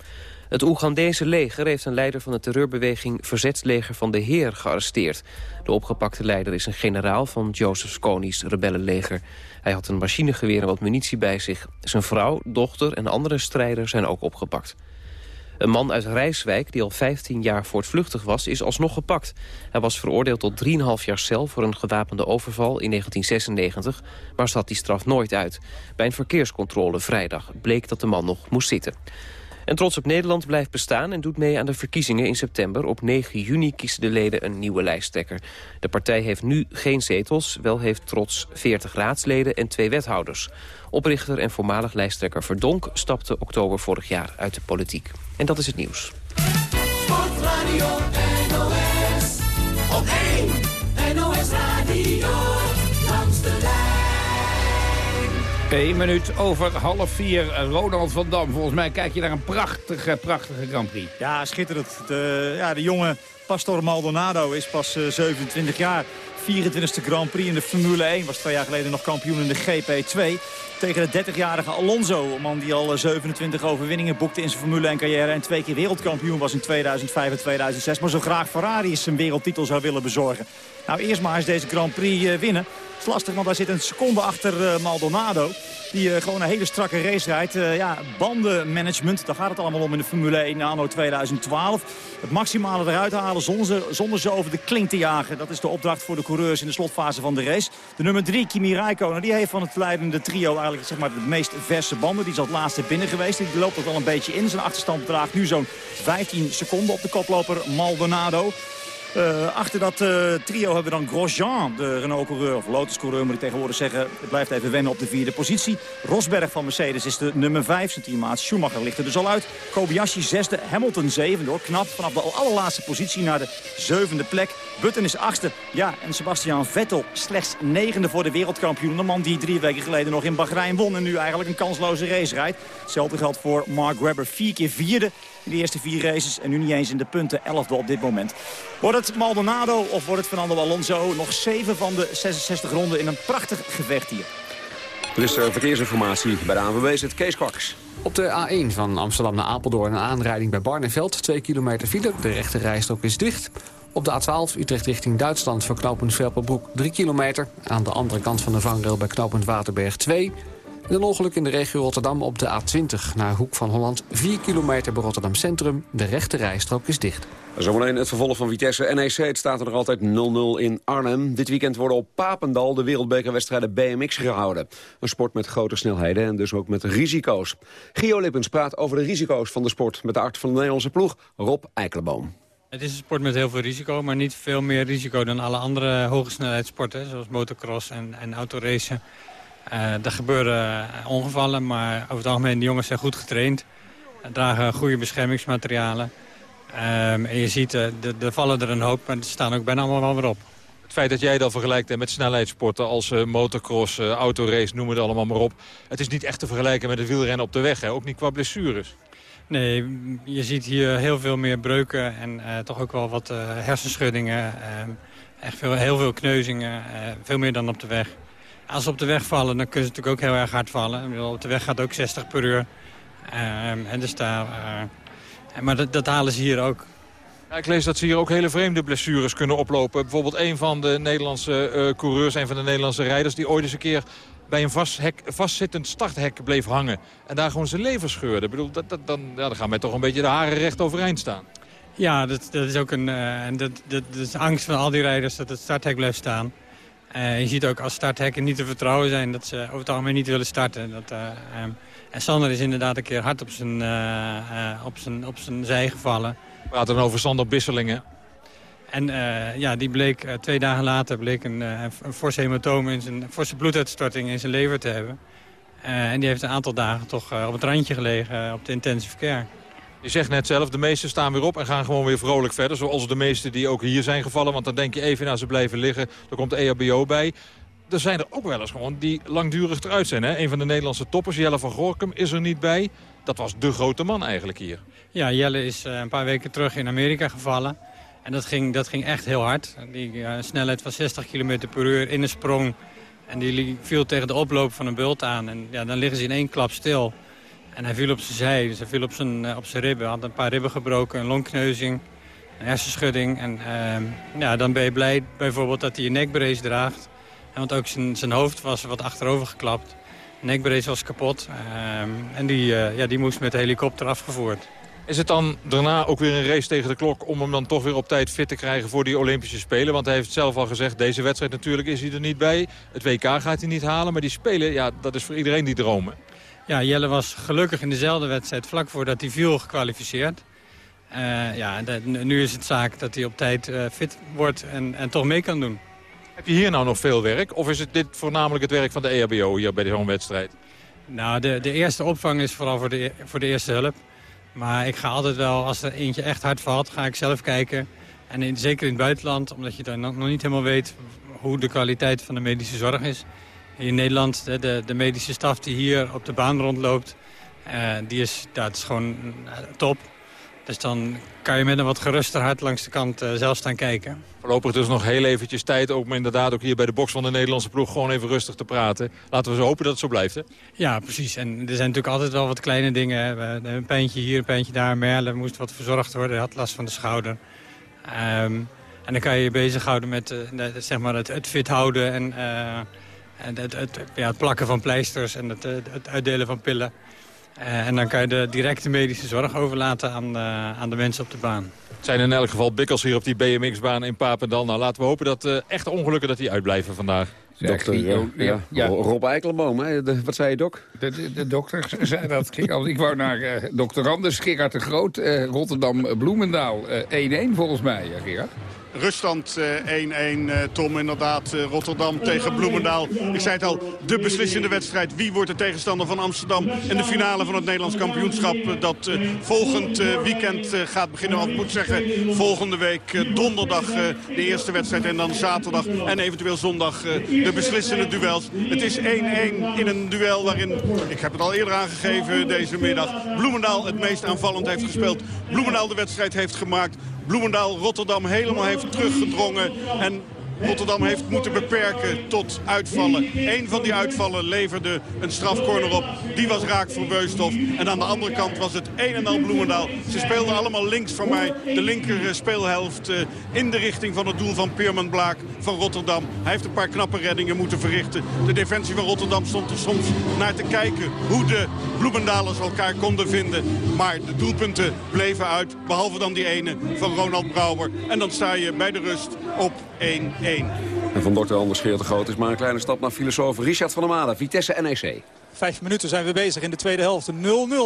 Het Oegandese leger heeft een leider van de terreurbeweging Verzetsleger van de Heer gearresteerd. De opgepakte leider is een generaal van Joseph Kony's rebellenleger. Hij had een machinegeweer en wat munitie bij zich. Zijn vrouw, dochter en andere strijders zijn ook opgepakt. Een man uit Rijswijk, die al 15 jaar voortvluchtig was, is alsnog gepakt. Hij was veroordeeld tot 3,5 jaar cel voor een gewapende overval in 1996... maar zat die straf nooit uit. Bij een verkeerscontrole vrijdag bleek dat de man nog moest zitten. En Trots op Nederland blijft bestaan en doet mee aan de verkiezingen in september. Op 9 juni kiezen de leden een nieuwe lijsttrekker. De partij heeft nu geen zetels, wel heeft Trots 40 raadsleden en twee wethouders. Oprichter en voormalig lijsttrekker Verdonk stapte oktober vorig jaar uit de politiek. En dat is het nieuws. 1 minuut over half vier. Ronald van Dam, volgens mij kijk je naar een prachtige, prachtige Grand Prix. Ja, schitterend. De, ja, de jonge Pastor Maldonado is pas uh, 27 jaar. 24e Grand Prix in de Formule 1. Was twee jaar geleden nog kampioen in de GP2. Tegen de 30-jarige Alonso. Een man die al 27 overwinningen boekte in zijn Formule 1 carrière. En twee keer wereldkampioen was in 2005 en 2006. Maar zo graag Ferrari zijn wereldtitel zou willen bezorgen. Nou, eerst maar eens deze Grand Prix uh, winnen. Het is lastig, want hij zit een seconde achter uh, Maldonado. Die uh, gewoon een hele strakke race rijdt. Ja, bandenmanagement, daar gaat het allemaal om in de Formule 1 anno 2012. Het maximale eruit halen zonder, zonder ze over de klink te jagen. Dat is de opdracht voor de coureurs in de slotfase van de race. De nummer 3, Kimi Räikkönen, die heeft van het leidende trio eigenlijk zeg maar, de meest verse banden. Die is laatste binnen geweest. Die loopt er wel een beetje in. Zijn achterstand bedraagt nu zo'n 15 seconden op de koploper Maldonado. Uh, achter dat uh, trio hebben we dan Grosjean, de Renault-coureur, of Lotus-coureur moet ik tegenwoordig zeggen. Het blijft even wennen op de vierde positie. Rosberg van Mercedes is de nummer vijf. Zijn teammaat Schumacher ligt er dus al uit. Kobayashi zesde, Hamilton zevende hoor. Knap vanaf de allerlaatste positie naar de zevende plek. Button is achtste. Ja, en Sebastian Vettel slechts negende voor de wereldkampioen. De man die drie weken geleden nog in Bahrein won en nu eigenlijk een kansloze race rijdt. Hetzelfde geldt voor Mark Webber. Vier keer vierde in de eerste vier races. En nu niet eens in de punten, elfde op dit moment. Wordt het Maldonado of wordt het Fernando Alonso? Nog zeven van de 66 ronden in een prachtig gevecht hier. Er is uh, verkeersinformatie bij de ANWB, het Kees Kwaks. Op de A1 van Amsterdam naar Apeldoorn een aanrijding bij Barneveld. 2 kilometer file, de rechte rijstrook is dicht. Op de A12 Utrecht richting Duitsland voor knooppunt Velperbroek 3 kilometer. Aan de andere kant van de vangrail bij knooppunt Waterberg 2. Een ongeluk in de regio Rotterdam op de A20 naar Hoek van Holland. 4 kilometer bij Rotterdam Centrum. De rechte rijstrook is dicht. Zometeen het vervolg van Vitesse NEC. Het staat er nog altijd 0-0 in Arnhem. Dit weekend worden op Papendal de wereldbekerwedstrijden BMX gehouden. Een sport met grote snelheden en dus ook met risico's. Gio Lippens praat over de risico's van de sport... met de arts van de Nederlandse ploeg, Rob Eikelenboom. Het is een sport met heel veel risico, maar niet veel meer risico dan alle andere hoge snelheidssporten, zoals motocross en, en autoracen. Uh, er gebeuren ongevallen, maar over het algemeen de jongens zijn goed getraind. Dragen goede beschermingsmaterialen. Um, en je ziet, uh, er vallen er een hoop, maar ze staan ook bijna allemaal wel weer op. Het feit dat jij dat vergelijkt met snelheidssporten als uh, motocross, uh, autorace, noem het allemaal maar op. Het is niet echt te vergelijken met het wielrennen op de weg, hè? ook niet qua blessures. Nee, je ziet hier heel veel meer breuken en uh, toch ook wel wat hersenschuddingen. Uh, echt veel, heel veel kneuzingen, veel meer dan op de weg. Als ze op de weg vallen, dan kunnen ze natuurlijk ook heel erg hard vallen. Bedoel, op de weg gaat ook 60 per uur. en dus daar, maar dat, dat, halen ze hier ook. Ja, ik lees dat ze hier ook hele vreemde blessures kunnen oplopen. Bijvoorbeeld een van de Nederlandse coureurs, een van de Nederlandse rijders... die ooit eens een keer bij een vasthek, vastzittend starthek bleef hangen. En daar gewoon zijn leven scheurde. Ik bedoel, dat, dat, dan, ja, dan gaan mij toch een beetje de haren recht overeind staan. Ja, dat, dat is ook een uh, dat, dat, dat, is angst van al die rijders dat het starthek blijft staan. Uh, je ziet ook als starthekken niet te vertrouwen zijn dat ze over het algemeen niet willen starten. Dat, uh, um, en Sander is inderdaad een keer hard op zijn, op zijn, op zijn zij gevallen. We praten dan over Sander Bisselingen. En ja, die bleek twee dagen later bleek een, een forse hematoom, in zijn, forse bloeduitstorting in zijn lever te hebben. en die heeft een aantal dagen toch op het randje gelegen op de intensive care. Je zegt net zelf, de meesten staan weer op en gaan gewoon weer vrolijk verder. Zoals de meesten die ook hier zijn gevallen. Want dan denk je even, nou ze blijven liggen, er komt de EHBO bij. Er zijn er ook wel eens gewoon die langdurig eruit zijn. Hè? Een van de Nederlandse toppers, Jelle van Gorkum, is er niet bij. Dat was de grote man eigenlijk hier. Ja, Jelle is een paar weken terug in Amerika gevallen. En dat ging, dat ging echt heel hard. Die uh, snelheid van 60 km per uur in een sprong. En die viel tegen de oploop van een bult aan. En ja, dan liggen ze in één klap stil. En hij viel op zijn zij, dus hij viel op zijn, uh, op zijn ribben. Hij had een paar ribben gebroken, een longkneuzing, een hersenschudding. En uh, ja, dan ben je blij bijvoorbeeld dat hij een nekbrace draagt. Want ook zijn, zijn hoofd was wat achterover geklapt. De nekbrace was kapot. Ehm, en die, ja, die moest met de helikopter afgevoerd. Is het dan daarna ook weer een race tegen de klok... om hem dan toch weer op tijd fit te krijgen voor die Olympische Spelen? Want hij heeft zelf al gezegd, deze wedstrijd natuurlijk is hij er niet bij. Het WK gaat hij niet halen, maar die Spelen, ja, dat is voor iedereen die dromen. Ja, Jelle was gelukkig in dezelfde wedstrijd vlak voordat hij viel gekwalificeerd. Uh, ja, nu is het zaak dat hij op tijd uh, fit wordt en, en toch mee kan doen. Heb je hier nou nog veel werk? Of is het dit voornamelijk het werk van de EHBO hier bij zo'n wedstrijd? Nou, de, de eerste opvang is vooral voor de, voor de eerste hulp. Maar ik ga altijd wel, als er eentje echt hard valt, ga ik zelf kijken. En in, zeker in het buitenland, omdat je dan nog niet helemaal weet hoe de kwaliteit van de medische zorg is. In Nederland, de, de, de medische staf die hier op de baan rondloopt, uh, die is, dat is gewoon uh, top. Dus dan kan je met een wat geruster hart langs de kant uh, zelf staan kijken. Voorlopig dus nog heel eventjes tijd, ook inderdaad ook hier bij de box van de Nederlandse ploeg, gewoon even rustig te praten. Laten we zo hopen dat het zo blijft, hè? Ja, precies. En er zijn natuurlijk altijd wel wat kleine dingen. Een pijntje hier, een pijntje daar. Merle moest wat verzorgd worden, hij had last van de schouder. Um, en dan kan je je bezighouden met uh, zeg maar het, het, fit houden en, uh, en het, het, ja, het, plakken van pleisters en het, het uitdelen van pillen. Uh, en dan kan je de directe medische zorg overlaten aan, uh, aan de mensen op de baan. Het zijn in elk geval bikkels hier op die BMX-baan in Papendal. Nou, laten we hopen dat uh, echte ongelukken dat die uitblijven vandaag. Dokter, ja, ja, ja. Rob Eikelboom, hè? De, wat zei je, Dok? De, de, de dokter zei dat. ik wou naar uh, dokter Anders, Gerard de Groot, uh, Rotterdam-Bloemendaal. 1-1 volgens mij, Gerard. Ruststand eh, 1-1, eh, Tom. Inderdaad, eh, Rotterdam tegen Bloemendaal. Ik zei het al, de beslissende wedstrijd. Wie wordt de tegenstander van Amsterdam in de finale van het Nederlands kampioenschap? eh, Dat eh, volgend eh, weekend eh, gaat beginnen. Of ik moet zeggen, volgende week eh, donderdag eh, de eerste wedstrijd. En dan zaterdag en eventueel zondag eh, de beslissende duels. Het is 1-1 in een duel waarin, ik heb het al eerder aangegeven deze middag... Bloemendaal het meest aanvallend heeft gespeeld. Bloemendaal de wedstrijd heeft gemaakt. Bloemendaal Rotterdam helemaal heeft teruggedrongen. En Rotterdam heeft moeten beperken tot uitvallen. Eén van die uitvallen leverde een strafcorner op. Die was raak voor Beusthof. En aan de andere kant was het een en al Bloemendaal. Ze speelden allemaal links van mij. De linker speelhelft eh, in de richting van het doel van Peerman Blaak van Rotterdam. Hij heeft een paar knappe reddingen moeten verrichten. De defensie van Rotterdam stond er soms naar te kijken hoe de Bloemendalers elkaar konden vinden. Maar de doelpunten bleven uit. Behalve dan die ene van Ronald Brouwer. En dan sta je bij de rust op 1-1. En van dokter Anders Geert de Groot is maar een kleine stap naar filosoof Richard van der Made. Vitesse NEC. Vijf minuten zijn we bezig in de tweede helft. 0-0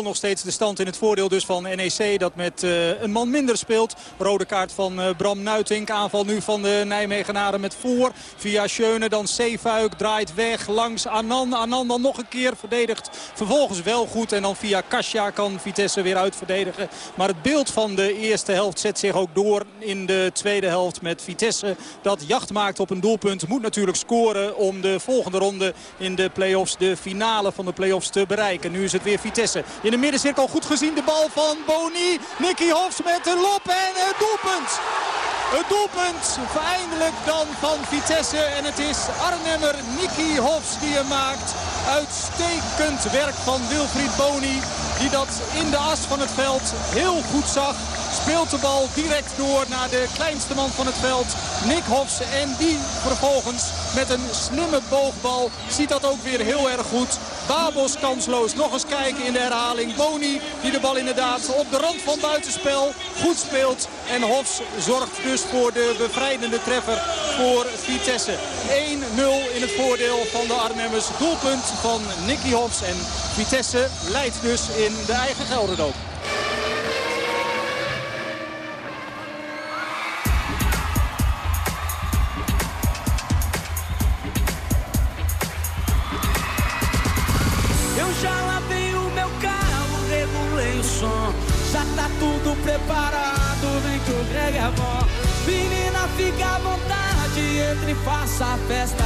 nog steeds de stand in het voordeel dus van NEC dat met uh, een man minder speelt. Rode kaart van uh, Bram Nuitink. Aanval nu van de Nijmegenaren met voor. Via Schöne dan Zeefuik draait weg langs Anan. Anan dan nog een keer verdedigt. Vervolgens wel goed en dan via Kasia kan Vitesse weer uitverdedigen. Maar het beeld van de eerste helft zet zich ook door in de tweede helft met Vitesse. Dat jacht maakt op een doelpunt. Moet natuurlijk scoren om de volgende ronde in de play-offs de finale van de play-offs te bereiken. Nu is het weer Vitesse. In de middencirkel goed gezien de bal van Boni. Nicky Hofs met de lop en het doelpunt. Het doelpunt eindelijk dan van Vitesse. En het is Arnhemmer Nicky Hofs die hem maakt. Uitstekend werk van Wilfried Boni. Die dat in de as van het veld heel goed zag. Speelt de bal direct door naar de kleinste man van het veld, Nick Hofs. En die vervolgens met een slimme boogbal ziet dat ook weer heel erg goed. Babos kansloos. Nog eens kijken in de herhaling. Boni die de bal inderdaad op de rand van buitenspel goed speelt. En Hofs zorgt dus voor de bevrijdende treffer voor Vitesse. 1-0 in het voordeel van de Arnhemmers. Doelpunt van Nicky Hofs. En Vitesse leidt dus in de eigen Gelderdoop. Eu já lavei o meu carro, regulei o som. Já tá tudo preparado, vem que o Greg é bom. Menina, fica à vontade, entre e faça a festa.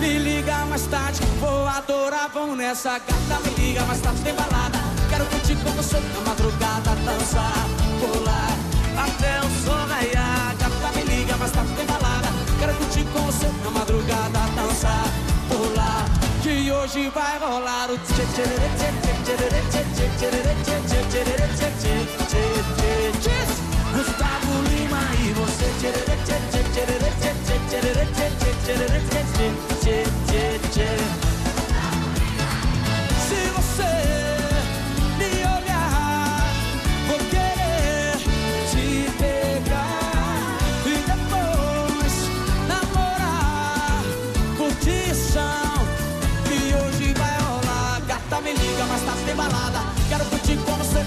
Me liga mais tarde, vou adorar, vamos nessa gata. Me liga mais tarde, tem balada. Quero curtir com você na madrugada, dançar, pular até o sol raiar. Gata, me liga mais tarde, tem balada. Quero curtir com você na madrugada, dançar, pular. Tchê tchê tchê tchê tchê tchê tchê Gustavo Lima e você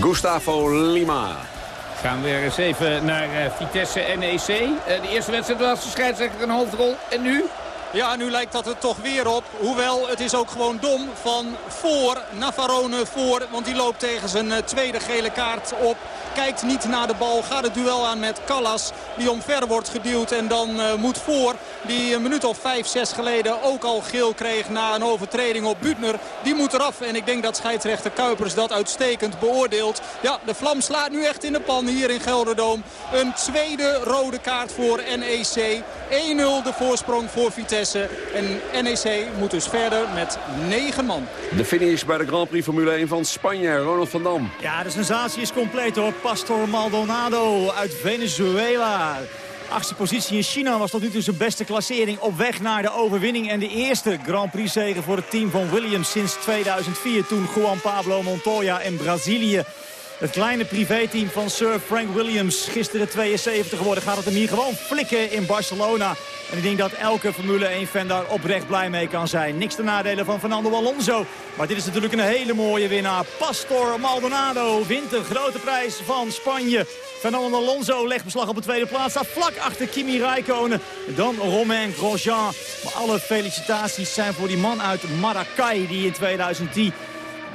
Gustavo Lima. Gaan we weer eens even naar uh, Vitesse NEC. Uh, de eerste wedstrijd was de scheidsrechter een hoofdrol. En nu? Ja, nu lijkt dat er toch weer op. Hoewel, het is ook gewoon dom van voor. Navarone voor, want die loopt tegen zijn eh, tweede gele kaart op. Kijkt niet naar de bal, gaat het duel aan met Callas. Die omver wordt geduwd en dan uh, moet voor. Die een minuut of vijf, zes geleden ook al geel kreeg na een overtreding op Butner. Die moet eraf en ik denk dat scheidsrechter Kuipers dat uitstekend beoordeelt. Ja, de vlam slaat nu echt in de pan hier in Gelderdoom. Een tweede rode kaart voor NEC. 1-0 de voorsprong voor Vitesse. En NEC moet dus verder met 9 man. De finish bij de Grand Prix Formule 1 van Spanje. Ronald van Dam. Ja, de sensatie is compleet hoor. Pastor Maldonado uit Venezuela. Achtste positie in China was tot nu toe zijn beste klassering op weg naar de overwinning. En de eerste Grand Prix zegen voor het team van Williams sinds 2004. Toen Juan Pablo Montoya in Brazilië het kleine privéteam van Sir Frank Williams, gisteren 72 geworden, gaat het hem hier gewoon flikken in Barcelona. En ik denk dat elke Formule 1-fan daar oprecht blij mee kan zijn. Niks te nadelen van Fernando Alonso. Maar dit is natuurlijk een hele mooie winnaar. Pastor Maldonado wint de grote prijs van Spanje. Fernando Alonso legt beslag op de tweede plaats. Staat vlak achter Kimi Räikkönen. Dan Romain Grosjean. Maar alle felicitaties zijn voor die man uit Maracay die in 2010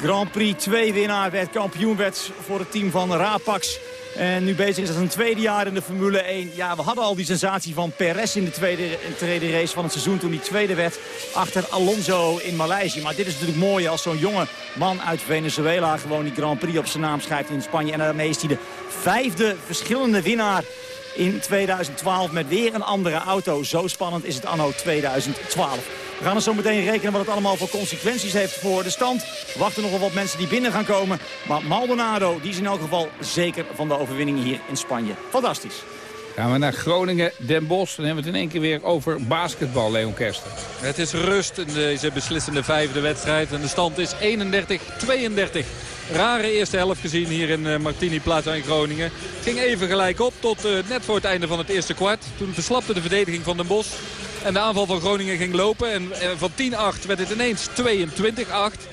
Grand Prix 2 winnaar werd, kampioen werd voor het team van Rapax. En nu bezig is als een tweede jaar in de Formule 1. Ja, we hadden al die sensatie van Perez in de tweede, tweede race van het seizoen... toen hij tweede werd achter Alonso in Maleisië. Maar dit is natuurlijk mooi als zo'n jonge man uit Venezuela... gewoon die Grand Prix op zijn naam schrijft in Spanje. En daarmee is hij de vijfde verschillende winnaar in 2012 met weer een andere auto. Zo spannend is het anno 2012. We gaan er zo meteen rekenen wat het allemaal voor consequenties heeft voor de stand. We wachten nog wel wat mensen die binnen gaan komen. Maar Maldonado die is in elk geval zeker van de overwinning hier in Spanje. Fantastisch. Gaan we naar Groningen, Den Bosch. Dan hebben we het in één keer weer over basketbal, Leon Kersten. Het is rust in deze beslissende vijfde wedstrijd. En de stand is 31-32. Rare eerste helft gezien hier in uh, Martini Plaza in Groningen. Ging even gelijk op tot uh, net voor het einde van het eerste kwart. Toen verslapte de verdediging van Den Bosch. En de aanval van Groningen ging lopen. En van 10-8 werd het ineens 22-8.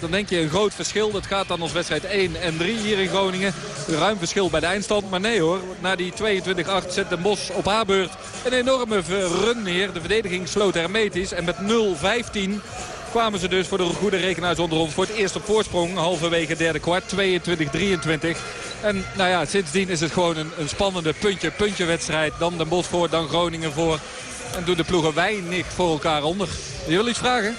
Dan denk je een groot verschil. Dat gaat dan als wedstrijd 1 en 3 hier in Groningen. Ruim verschil bij de eindstand. Maar nee hoor, na die 22-8 zet Den Bosch op haar beurt een enorme run neer. De verdediging sloot hermetisch. En met 0-15 kwamen ze dus voor de goede rekenaars onder ons voor het eerst op voorsprong. Halverwege derde kwart, 22-23. En nou ja, sindsdien is het gewoon een, een spannende puntje-puntje wedstrijd. Dan Den Bosch voor, dan Groningen voor. En doen de ploegen weinig voor elkaar onder. Je wil iets vragen?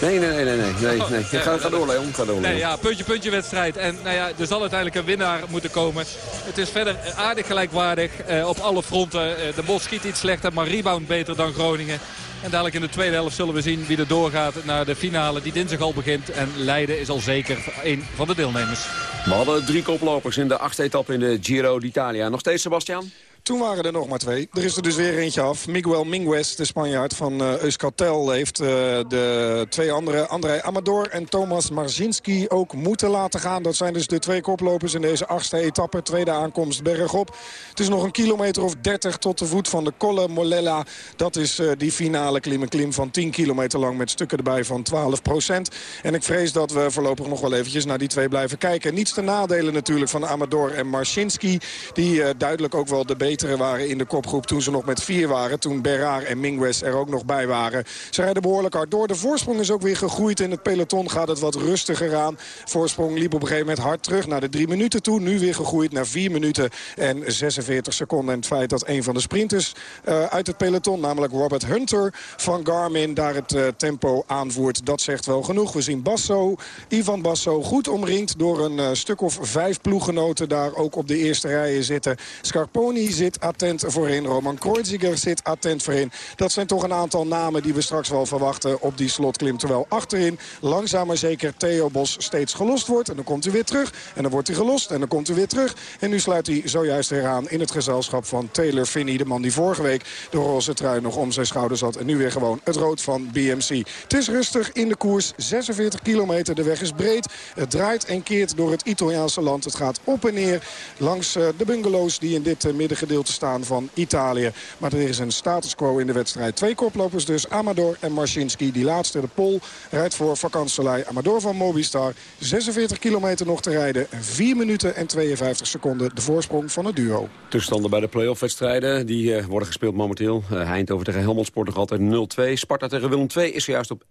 Nee, nee, nee, nee, nee, nee. Ga, ga door, Leon. Ga door. Nee, ja, puntje, puntje wedstrijd. En nou ja, er zal uiteindelijk een winnaar moeten komen. Het is verder aardig gelijkwaardig eh, op alle fronten. Eh, de Bos schiet iets slechter, maar rebound beter dan Groningen. En dadelijk in de tweede helft zullen we zien wie er doorgaat naar de finale die dinsdag al begint. En Leiden is al zeker een van de deelnemers. We hadden drie koplopers in de achtste etappe in de Giro d'Italia. Nog steeds, Sebastian? Toen waren er nog maar twee. Er is er dus weer eentje af. Miguel Minguez, de Spanjaard van uh, Euskaltel... heeft uh, de twee andere, André Amador en Thomas Marzinski... ook moeten laten gaan. Dat zijn dus de twee koplopers in deze achtste etappe. Tweede aankomst bergop. Het is nog een kilometer of 30 tot de voet van de Colle Molella. Dat is uh, die finale klim. Een klim van 10 kilometer lang met stukken erbij van 12 procent. En ik vrees dat we voorlopig nog wel eventjes naar die twee blijven kijken. Niets te nadelen natuurlijk van Amador en Marzinski... die duidelijk ook wel de waren in de kopgroep toen ze nog met vier waren. Toen Berrar en Minguez er ook nog bij waren. Ze rijden behoorlijk hard door. De voorsprong is ook weer gegroeid. In het peloton gaat het wat rustiger aan. Voorsprong liep op een gegeven moment hard terug naar de drie minuten toe. Nu weer gegroeid naar vier minuten en 46 seconden. En het feit dat een van de sprinters uh, uit het peloton, namelijk Robert Hunter van Garmin, daar het uh, tempo aanvoert. Dat zegt wel genoeg. We zien Basso, Ivan Basso, goed omringd door een uh, stuk of vijf ploeggenoten daar ook op de eerste rijen zitten. Scarponi zit attent voorin. Roman Kreuziger zit attent voorin. Dat zijn toch een aantal namen die we straks wel verwachten op die slotklim. Terwijl achterin langzaam maar zeker Theo Bos steeds gelost wordt. En dan komt hij weer terug. En dan wordt hij gelost. En dan komt hij weer terug. En nu sluit hij zojuist weer aan in het gezelschap van Taylor Finney. De man die vorige week de roze trui nog om zijn schouders had. En nu weer gewoon het rood van BMC. Het is rustig in de koers. 46 kilometer. De weg is breed. Het draait en keert door het Italiaanse land. Het gaat op en neer langs de bungalows die in dit middengedeelte te staan van Italië. Maar er is een status quo in de wedstrijd. Twee koplopers dus, Amador en Marcinski. Die laatste, de Pol, rijdt voor Vakansolei. Amador van Mobistar, 46 kilometer nog te rijden. 4 minuten en 52 seconden de voorsprong van het duo. Tussenstanden bij de play-off-wedstrijden. Die eh, worden gespeeld momenteel. Uh, tegen Helmond Sport nog altijd 0-2. Sparta tegen Willem II is zojuist op 1-1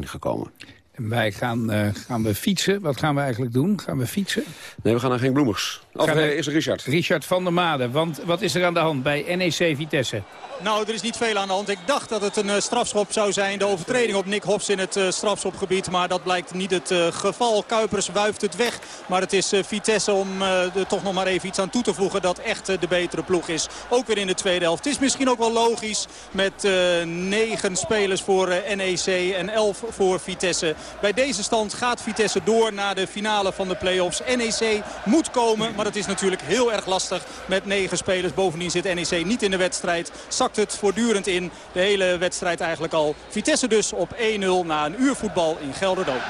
gekomen. Wij gaan, uh, gaan we fietsen. Wat gaan we eigenlijk doen? Gaan we fietsen? Nee, we gaan naar geen bloemers. Of Gaan we- eh, is er Richard? Richard van der Made. Want wat is er aan de hand bij NEC Vitesse? Nou, er is niet veel aan de hand. Ik dacht dat het een eh, strafschop zou zijn. De overtreding op Nick Hops in het eh, strafschopgebied. Maar dat blijkt niet het eh, geval. Kuipers wuift het weg. Maar het is eh, Vitesse om eh, er toch nog maar even iets aan toe te voegen. Dat echt eh, de betere ploeg is. Ook weer in de tweede helft. Het is misschien ook wel logisch. Met eh, negen spelers voor eh, NEC en elf voor Vitesse. Bij deze stand gaat Vitesse door naar de finale van de play-offs. NEC moet komen. Maar dat is natuurlijk heel erg lastig met negen spelers. Bovendien zit NEC niet in de wedstrijd. Zakt het voortdurend in. De hele wedstrijd eigenlijk al. Vitesse dus op 1-0 na een uur voetbal in Gelderdoom.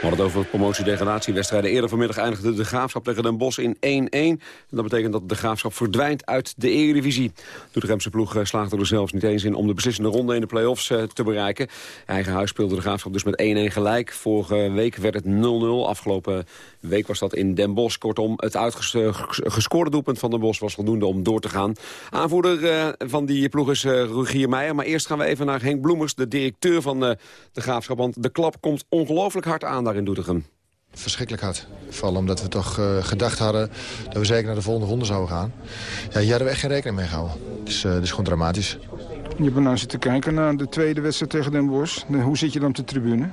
We hadden het over promotie-degradatiewedstrijden. Eerder vanmiddag eindigde de Graafschap tegen Den Bosch in 1-1. En dat betekent dat de Graafschap verdwijnt uit de Eredivisie. De Doetinchemse ploeg eh, slaagde er zelfs niet eens in om de beslissende ronde in de play-offs eh, te bereiken. Eigen huis speelde de Graafschap dus met 1-1 gelijk. Vorige week werd het 0-0. Afgelopen week was dat in Den Bosch. Kortom, het uitgescoorde doelpunt van Den Bosch was voldoende om door te gaan. Aanvoerder eh, van die ploeg is eh, Rogier Meijer. Maar eerst gaan we even naar Henk Bloemers, de directeur van eh, de Graafschap. Want de klap komt ongelooflijk hard aan daar in Doetinchem. Verschrikkelijk hard. Vooral omdat we toch eh, gedacht hadden dat we zeker naar de volgende ronde zouden gaan. Ja, hier hadden we echt geen rekening mee gehouden. Dus het is gewoon dramatisch. Je hebt nou zitten kijken naar de tweede wedstrijd tegen Den Bosch. Hoe zit je dan op de tribune?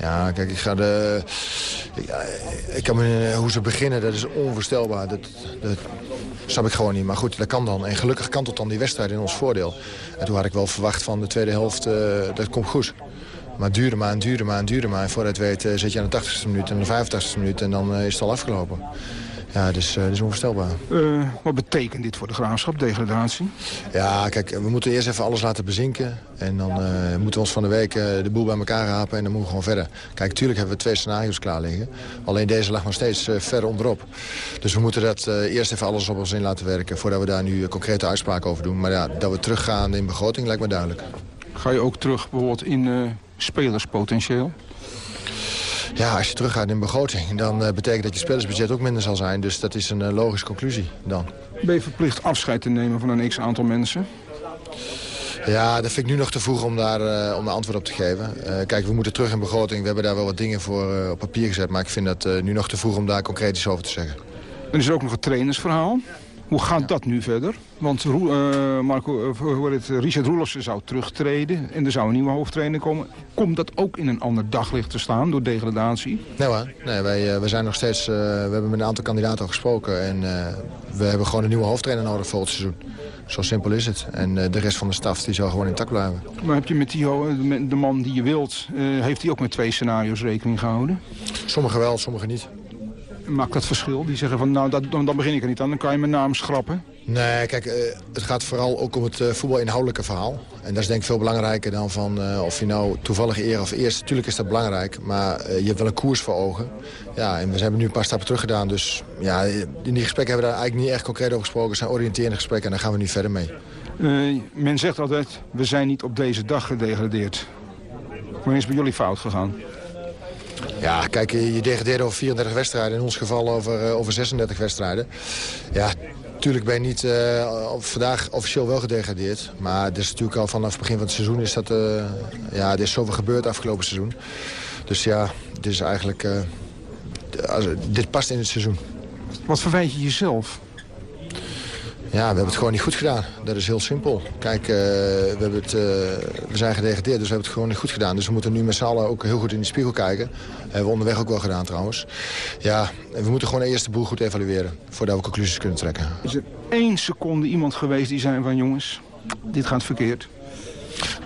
Ja, kijk, ik ga de... Ik, ik kan me, hoe ze beginnen, dat is onvoorstelbaar. Dat, dat snap ik gewoon niet. Maar goed, dat kan dan. En gelukkig kantelt dan die wedstrijd in ons voordeel. En toen had ik wel verwacht van de tweede helft, eh, dat komt goed. Maar duurde maar en duurde maar en duurde maar. En voordat weet eh, zit je aan de 80ste minuut en de 85ste minuut. En dan eh, is het al afgelopen. Ja, dus eh, dat is onvoorstelbaar. Eh, wat betekent dit voor de graafschap, degradatie? Ja, kijk, we moeten eerst even alles laten bezinken. En dan eh, moeten we ons van de week eh, de boel bij elkaar rapen en dan moeten we gewoon verder. Kijk, natuurlijk hebben we twee scenario's klaar liggen. Alleen deze lag nog steeds eh, ver onderop. Dus we moeten dat eh, eerst even alles op ons in laten werken... voordat we daar nu eh, concrete uitspraken over doen. Maar ja, dat we teruggaan in begroting lijkt me duidelijk. Ga je ook terug bijvoorbeeld in eh, spelerspotentieel? Ja, als je teruggaat in begroting, dan eh, betekent dat je spelersbudget ook minder zal zijn. Dus dat is een eh, logische conclusie dan. Ben je verplicht afscheid te nemen van een x-aantal mensen? Ja, dat vind ik nu nog te vroeg om daar eh, om een antwoord op te geven. Eh, kijk, we moeten terug in begroting. We hebben daar wel wat dingen voor op papier gezet. Maar ik vind eh, nu nog te vroeg om daar concreet iets over te zeggen. Dan is er ook nog het trainersverhaal. Hoe gaat dat nu verder? Want eh, Marco, heet het, Richard Roelofsen zou terugtreden en er zou een nieuwe hoofdtrainer komen. Komt dat ook in een ander daglicht te staan door degradatie? Nee hoor, nee, wij, eh, wij zijn nog steeds... we hebben met een aantal kandidaten al gesproken. En we hebben gewoon een nieuwe hoofdtrainer nodig voor het seizoen. Zo simpel is het. En de rest van de staf die zal gewoon intact blijven. Maar heb je met die, de man die je wilt, heeft hij ook met twee scenario's rekening gehouden? Sommigen wel, sommigen niet. Maakt dat verschil? Die zeggen van nou, dat, dan, dan begin ik er niet aan, dan kan je mijn naam schrappen. Nee, kijk, eh, het gaat vooral ook om het eh, voetbalinhoudelijke verhaal. En dat is denk ik veel belangrijker dan van eh, of je nou toevallig eer of eerst. Tuurlijk is dat belangrijk, maar je hebt wel een koers voor ogen. Ja, en we hebben nu een paar stappen terug gedaan. Dus ja, in die gesprekken hebben we daar eigenlijk niet echt concreet over gesproken. Het zijn oriënterende gesprekken en daar gaan we nu verder mee. Men zegt altijd, we zijn niet op deze dag gedegradeerd. Wanneer is het bij jullie fout gegaan? Ja, kijk, je degradeert over 34 wedstrijden. In ons geval over, eh, over 36 wedstrijden. Ja, natuurlijk ben je niet eh, vandaag officieel wel gedegradeerd. Maar het is natuurlijk al vanaf het begin van het seizoen is dat... eh, ja, er is zoveel gebeurd afgelopen seizoen. Dus ja, dit is eigenlijk... dit past in het seizoen. Wat verwijt je jezelf? Ja, we hebben het gewoon niet goed gedaan. Dat is heel simpel. Kijk, eh, we, hebben het, eh, we zijn gedegradeerd, dus we hebben het gewoon niet goed gedaan. Dus we moeten nu met z'n allen ook heel goed in de spiegel kijken. Hebben we onderweg ook wel gedaan trouwens. Ja, en we moeten gewoon eerst de boel goed evalueren... voordat we conclusies kunnen trekken. Is er één seconde iemand geweest die zei van jongens, dit gaat verkeerd?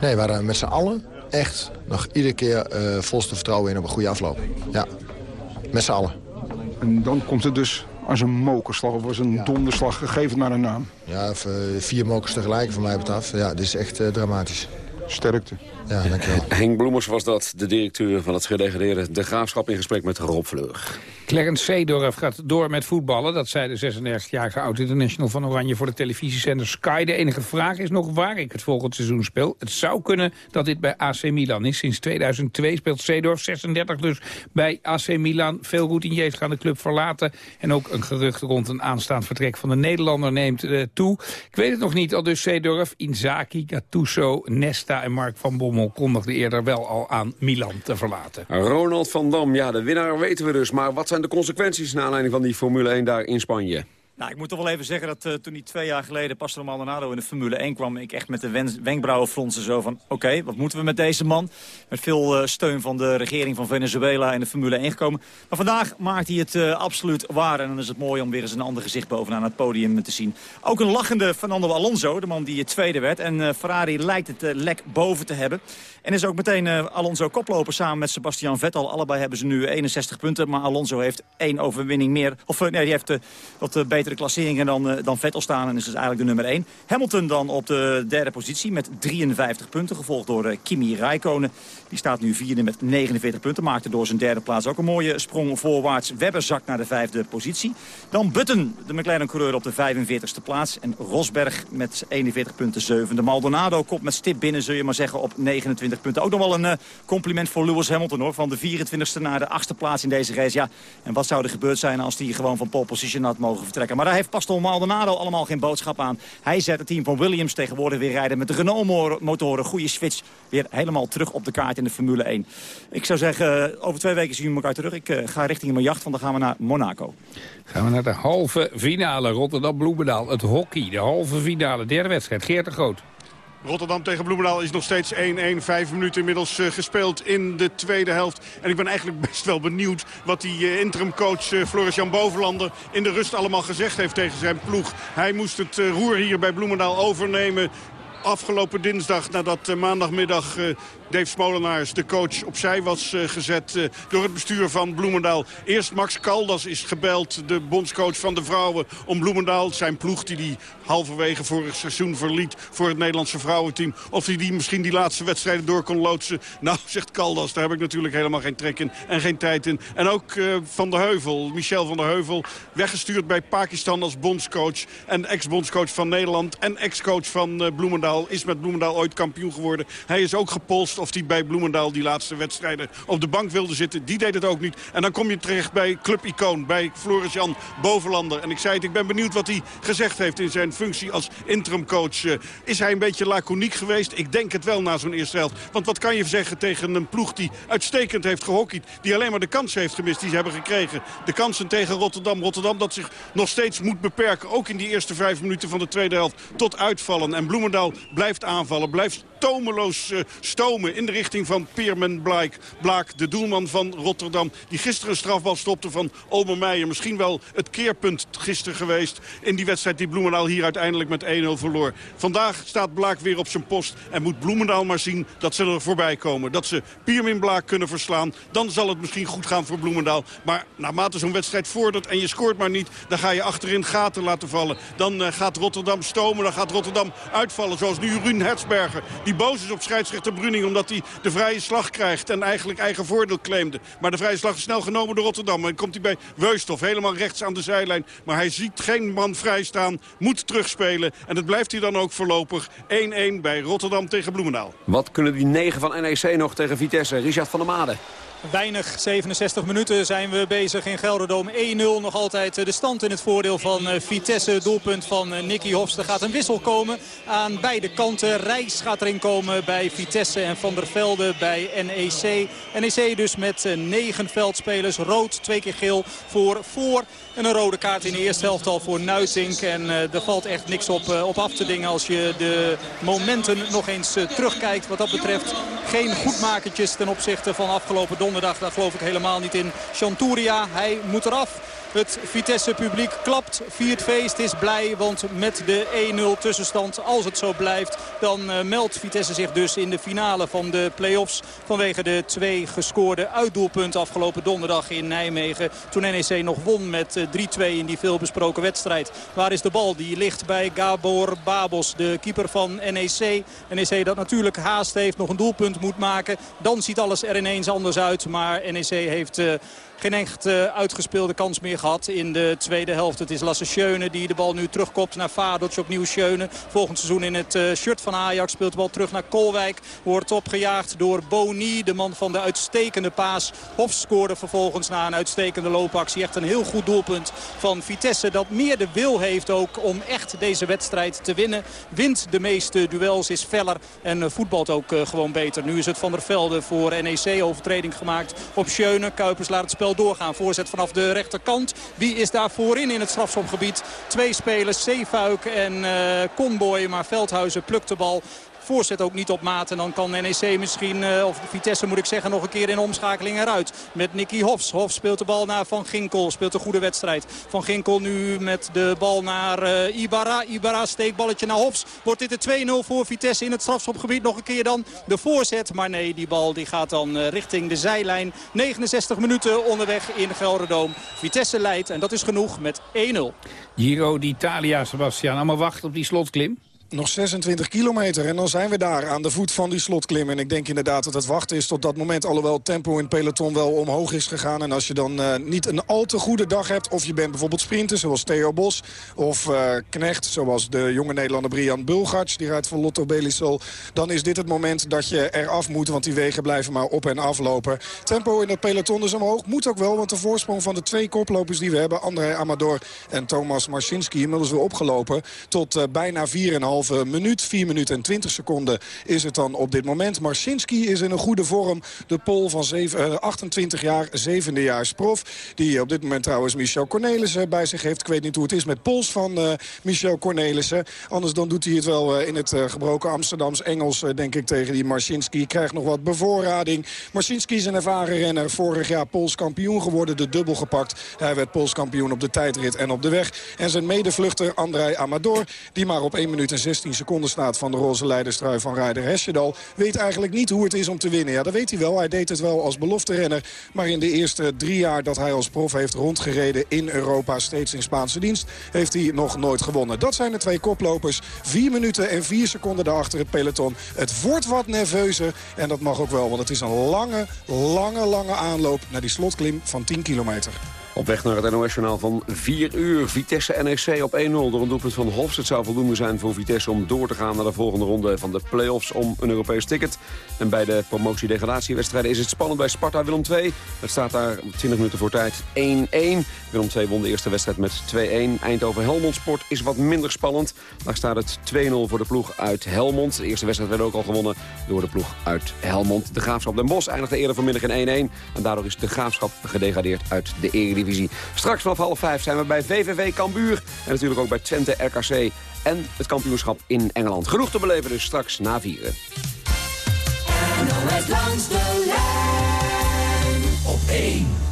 Nee, we waren met z'n allen echt nog iedere keer eh, volste vertrouwen in op een goede afloop. Ja, met z'n allen. En dan komt het dus als een mokerslag of als een donderslag, geef het maar een naam. Ja, vier mokers tegelijk van mij betreft. Ja, dit is echt eh, dramatisch. Sterkte. Ja, dankjewel. Henk Bloemers was dat, de directeur van het gedegradeerde De Graafschap... in gesprek met Rob Fleur. Clarence Seedorf gaat door met voetballen. Dat zei de 36-jarige oud-international van Oranje voor de televisiezender Sky. De enige vraag is nog waar ik het volgend seizoen speel. Het zou kunnen dat dit bij AC Milan is. Sinds 2002 speelt Seedorf, 36 dus, bij AC Milan. Veel routiniers gaan de club verlaten. En ook een gerucht rond een aanstaand vertrek van de Nederlander neemt eh, toe. Ik weet het nog niet, al dus Seedorf, Inzaghi, Gattuso, Nesta en Mark van Bommel... kondigden eerder wel al aan Milan te verlaten. Ronald van Dam, ja, de winnaar weten we dus. Maar wat zijn de consequenties naar aanleiding van die Formule 1 daar in Spanje? Nou, ik moet toch wel even zeggen dat uh, toen hij twee jaar geleden Pastor Maldonado in de Formule 1 kwam... ik echt met de wen wenkbrauwen fronsen zo van... oké, wat moeten we met deze man? Met veel uh, steun van de regering van Venezuela in de Formule 1 gekomen. Maar vandaag maakt hij het uh, absoluut waar. En dan is het mooi om weer eens een ander gezicht bovenaan het podium te zien. Ook een lachende Fernando Alonso, de man die tweede werd. En Ferrari lijkt het lek boven te hebben. En is ook meteen Alonso koploper samen met Sebastian Vettel. Allebei hebben ze nu 61 punten, maar Alonso heeft één overwinning meer. Of nee, die heeft wat betere klasseringen dan, uh, dan Vettel staan. En is dus eigenlijk de nummer 1. Hamilton dan op de derde positie met 53 punten. Gevolgd door uh, Kimi Räikkönen. Die staat nu vierde met 49 punten. Maakte door zijn derde plaats ook een mooie sprong voorwaarts. Webber zakt naar de vijfde positie. Dan Button, de McLaren-coureur op de 45ste plaats. En Rosberg met 41 punten zevende. Maldonado komt met stip binnen, zul je maar zeggen, op 29 punten. Ook nog wel een uh, compliment voor Lewis Hamilton, hoor. Van de 24ste naar de 8e plaats in deze race. Ja, en wat zou er gebeurd zijn als hij gewoon van pole position had mogen vertrekken. Maar daar heeft Pastor Maldonado allemaal geen boodschap aan. Hij zet het team van Williams tegenwoordig weer rijden met de Renault-motoren. Goede switch. Weer helemaal terug op de kaart in de Formule 1. Ik zou zeggen, over twee weken zien we elkaar terug. Ik uh, ga richting mijn jacht, want dan gaan we naar Monaco. Gaan we naar de halve finale. Rotterdam-Bloemendaal. Het hockey, de halve finale. Derde wedstrijd. Geert de Groot. Rotterdam tegen Bloemendaal is nog steeds 1-1. Vijf minuten inmiddels uh, gespeeld in de tweede helft. En ik ben eigenlijk best wel benieuwd wat die uh, interimcoach uh, Floris-Jan Bovenlander in de rust allemaal gezegd heeft tegen zijn ploeg. Hij moest het roer hier bij Bloemendaal overnemen afgelopen dinsdag nadat maandagmiddag Dave Smolenaars, de coach, opzij was uh, gezet uh, door het bestuur van Bloemendaal. Eerst Max Caldas is gebeld, de bondscoach van de vrouwen, om Bloemendaal, zijn ploeg die die halverwege vorig seizoen verliet voor het Nederlandse vrouwenteam. Of hij die, die misschien die laatste wedstrijden door kon loodsen. Nou, zegt Caldas, daar heb ik natuurlijk helemaal geen trek in en geen tijd in. En ook uh, Van der Heuvel, Michel van der Heuvel, weggestuurd bij Pakistan als bondscoach. En ex-bondscoach van Nederland en ex-coach van Bloemendaal. Is met Bloemendaal ooit kampioen geworden. Hij is ook gepolst of hij bij Bloemendaal die laatste wedstrijden op de bank wilde zitten. Die deed het ook niet. En dan kom je terecht bij clubicoon, bij Floris-Jan Bovenlander. En ik zei het, ik ben benieuwd wat hij gezegd heeft in zijn functie als interimcoach. Uh, is hij een beetje laconiek geweest? Ik denk het wel na zo'n eerste helft. Want wat kan je zeggen tegen een ploeg die uitstekend heeft gehockeyd. Die alleen maar de kansen heeft gemist die ze hebben gekregen. De kansen tegen Rotterdam. Rotterdam dat zich nog steeds moet beperken. Ook in die eerste vijf minuten van de tweede helft. Tot uitvallen. En Bloemendaal blijft aanvallen. Blijft tomeloos uh, stomen in de richting van Piermen Blaak, Blaak, de doelman van Rotterdam. Die gisteren een strafbal stopte van Obermeijer. Misschien wel het keerpunt gisteren geweest in die wedstrijd die Bloemendaal hier uiteindelijk met 1-0 verloor. Vandaag staat Blaak weer op zijn post en moet Bloemendaal maar zien dat ze er voorbij komen. Dat ze Piermen Blaak kunnen verslaan. Dan zal het misschien goed gaan voor Bloemendaal. Maar naarmate zo'n wedstrijd vordert en je scoort maar niet... dan ga je achterin gaten laten vallen. Dan uh, gaat Rotterdam stomen, dan gaat Rotterdam uitvallen. Zoals nu Ruun Hertzberger, boos is op scheidsrechter Bruning... omdat hij de vrije slag krijgt en eigenlijk eigen voordeel claimde. Maar de vrije slag is snel genomen door Rotterdam. En komt hij bij Weusthof helemaal rechts aan de zijlijn. Maar hij ziet geen man vrij staan, moet terugspelen. En dat blijft hij dan ook voorlopig 1-1 bij Rotterdam tegen Bloemendaal. Wat kunnen die 9 van NEC nog tegen Vitesse? Richard van der Made. Weinig, 67 minuten zijn we bezig in Gelderdoom. 1-0 nog altijd de stand in het voordeel van Vitesse. Doelpunt van Nicky Hofs. Er gaat een wissel komen aan beide kanten. Rijs gaat erin komen bij Vitesse en Van der Velde bij NEC. NEC dus met 9 veldspelers. Rood, twee keer geel voor voor. En een rode kaart in de eerste helft al voor Nuitink. En er valt echt niks op, op af te dingen als je de momenten nog eens terugkijkt. Wat dat betreft geen goedmakertjes ten opzichte van afgelopen donderdag donderdag. Daar geloof ik helemaal niet in. Chanturia, hij moet eraf. Het Vitesse-publiek klapt, viert feest, is blij. Want met de 1-0 tussenstand, als het zo blijft... dan uh, meldt Vitesse zich dus in de finale van de play-offs... vanwege de twee gescoorde uitdoelpunten afgelopen donderdag in Nijmegen. Toen NEC nog won met uh, 3-2 in die veelbesproken wedstrijd. Waar is de bal? Die ligt bij Gabor Babos, de keeper van NEC. NEC dat natuurlijk haast heeft, nog een doelpunt moet maken. Dan ziet alles er ineens anders uit. Maar NEC heeft... Uh, geen echt uh, uitgespeelde kans meer gehad in de tweede helft. Het is Lasse Schöne die de bal nu terugkopt naar Vadoc. Opnieuw Schöne. Volgend seizoen in het uh, shirt van Ajax speelt de bal terug naar Kolwijk. Wordt opgejaagd door Boni, de man van de uitstekende paas. Hof scoorde vervolgens na een uitstekende loopactie. Echt een heel goed doelpunt van Vitesse. Dat meer de wil heeft ook om echt deze wedstrijd te winnen. Wint de meeste duels, is feller en uh, voetbalt ook gewoon beter. Nu is het Van der Velde voor NEC overtreding gemaakt op Schöne. Kuipers laat het spel doorgaan. Voorzet vanaf de rechterkant. Wie is daar voorin in het strafschopgebied? Twee spelers, Zeefuik en Conboy. Maar Veldhuizen plukt de bal voorzet ook niet op maat. En dan kan NEC misschien, uh, of Vitesse moet ik zeggen, nog een keer in omschakeling eruit. Met Nicky Hofs. Hofs speelt de bal naar Van Ginkel. Speelt een goede wedstrijd. Van Ginkel nu met de bal naar uh, Ibarra. Ibarra steekballetje naar Hofs. Wordt dit de 2-0 voor Vitesse in het strafschopgebied. Nog een keer dan de voorzet. Maar nee, die bal die gaat dan uh, richting de zijlijn. 69 minuten onderweg in Gelderdoom. Vitesse leidt en dat is genoeg met 1-0. Giro d'Italia, Sebastian. Allemaal wachten op die slotklim. Nog 26 kilometer en dan zijn we daar aan de voet van die slotklim. En ik denk inderdaad dat het wachten is tot dat moment. Alhoewel het tempo in het peloton wel omhoog is gegaan. En als je dan uh, niet een al te goede dag hebt... of je bent bijvoorbeeld sprinter zoals Theo Bos... of uh, Knecht zoals de jonge Nederlander Brian Bulgac... die rijdt van Lotto Belisol... dan is dit het moment dat je eraf moet. Want die wegen blijven maar op en aflopen. Tempo in het peloton is omhoog. Moet ook wel, want de voorsprong van de twee koplopers die we hebben... André Amador en Thomas Marcinski... inmiddels weer opgelopen tot uh, bijna 4,5 minuut. 4 minuten en 20 seconden is het dan op dit moment. Marcinski is in een goede vorm. De Pol van 7, uh, 28 jaar, zevendejaars prof. Die op dit moment trouwens Michel Cornelissen bij zich heeft. Ik weet niet hoe het is met Pols van uh, Michel Cornelissen. Anders dan doet hij het wel uh, in het gebroken Amsterdams Engels, denk ik, tegen die Marcinski. Krijgt nog wat bevoorrading. Marcinski is een ervaren renner. Vorig jaar Pools kampioen geworden, de dubbel gepakt. Hij werd Pools kampioen op de tijdrit en op de weg. En zijn medevluchter André Amador, die maar op 1 minuut en 16 seconden staat van de roze leiderstrui van Rijder Hesjedal. Weet eigenlijk niet hoe het is om te winnen. Ja, dat weet hij wel. Hij deed het wel als belofte renner. Maar in de eerste drie jaar dat hij als prof heeft rondgereden in Europa, steeds in Spaanse dienst, heeft hij nog nooit gewonnen. Dat zijn de twee koplopers. Vier minuten en vier seconden daarachter het peloton. Het wordt wat nerveuzer en dat mag ook wel, want het is een lange, lange, lange aanloop naar die slotklim van 10 kilometer. Op weg naar het NOS-journaal van 4 uur. Vitesse NEC op 1-0 door een doelpunt van Hofs. Het zou voldoende zijn voor Vitesse om door te gaan naar de volgende ronde van de play-offs om een Europees ticket. En bij de promotie-degradatiewedstrijden is het spannend bij Sparta Willem 2. Het staat daar 20 minuten voor tijd 1-1. Willem 2 won de eerste wedstrijd met 2-1. Eindhoven Helmond Sport is wat minder spannend. Daar staat het 2-0 voor de ploeg uit Helmond. De eerste wedstrijd werd ook al gewonnen door de ploeg uit Helmond. De Graafschap Den Bosch eindigde eerder vanmiddag in 1-1. En daardoor is de Graafschap gedegradeerd uit de Eredivisie. Straks vanaf half vijf zijn we bij VVV Cambuur. En natuurlijk ook bij Twente RKC. En het kampioenschap in Engeland. Genoeg te beleven dus straks na vieren. Lijn op 1.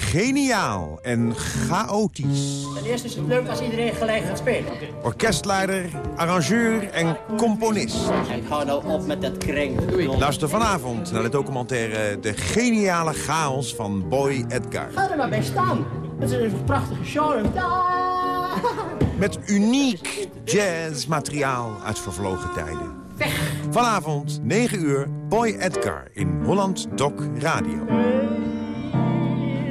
Geniaal en chaotisch. Ten eerste is het leuk als iedereen gelijk gaat spelen. Orkestleider, arrangeur en componist. Ik hou nou op met dat kring. Luister vanavond naar de documentaire De Geniale Chaos van Boy Edgar. Ga er maar bij staan. Het is een prachtige show. Met uniek jazzmateriaal uit vervlogen tijden. Vanavond, 9 uur, Boy Edgar in Holland Doc Radio.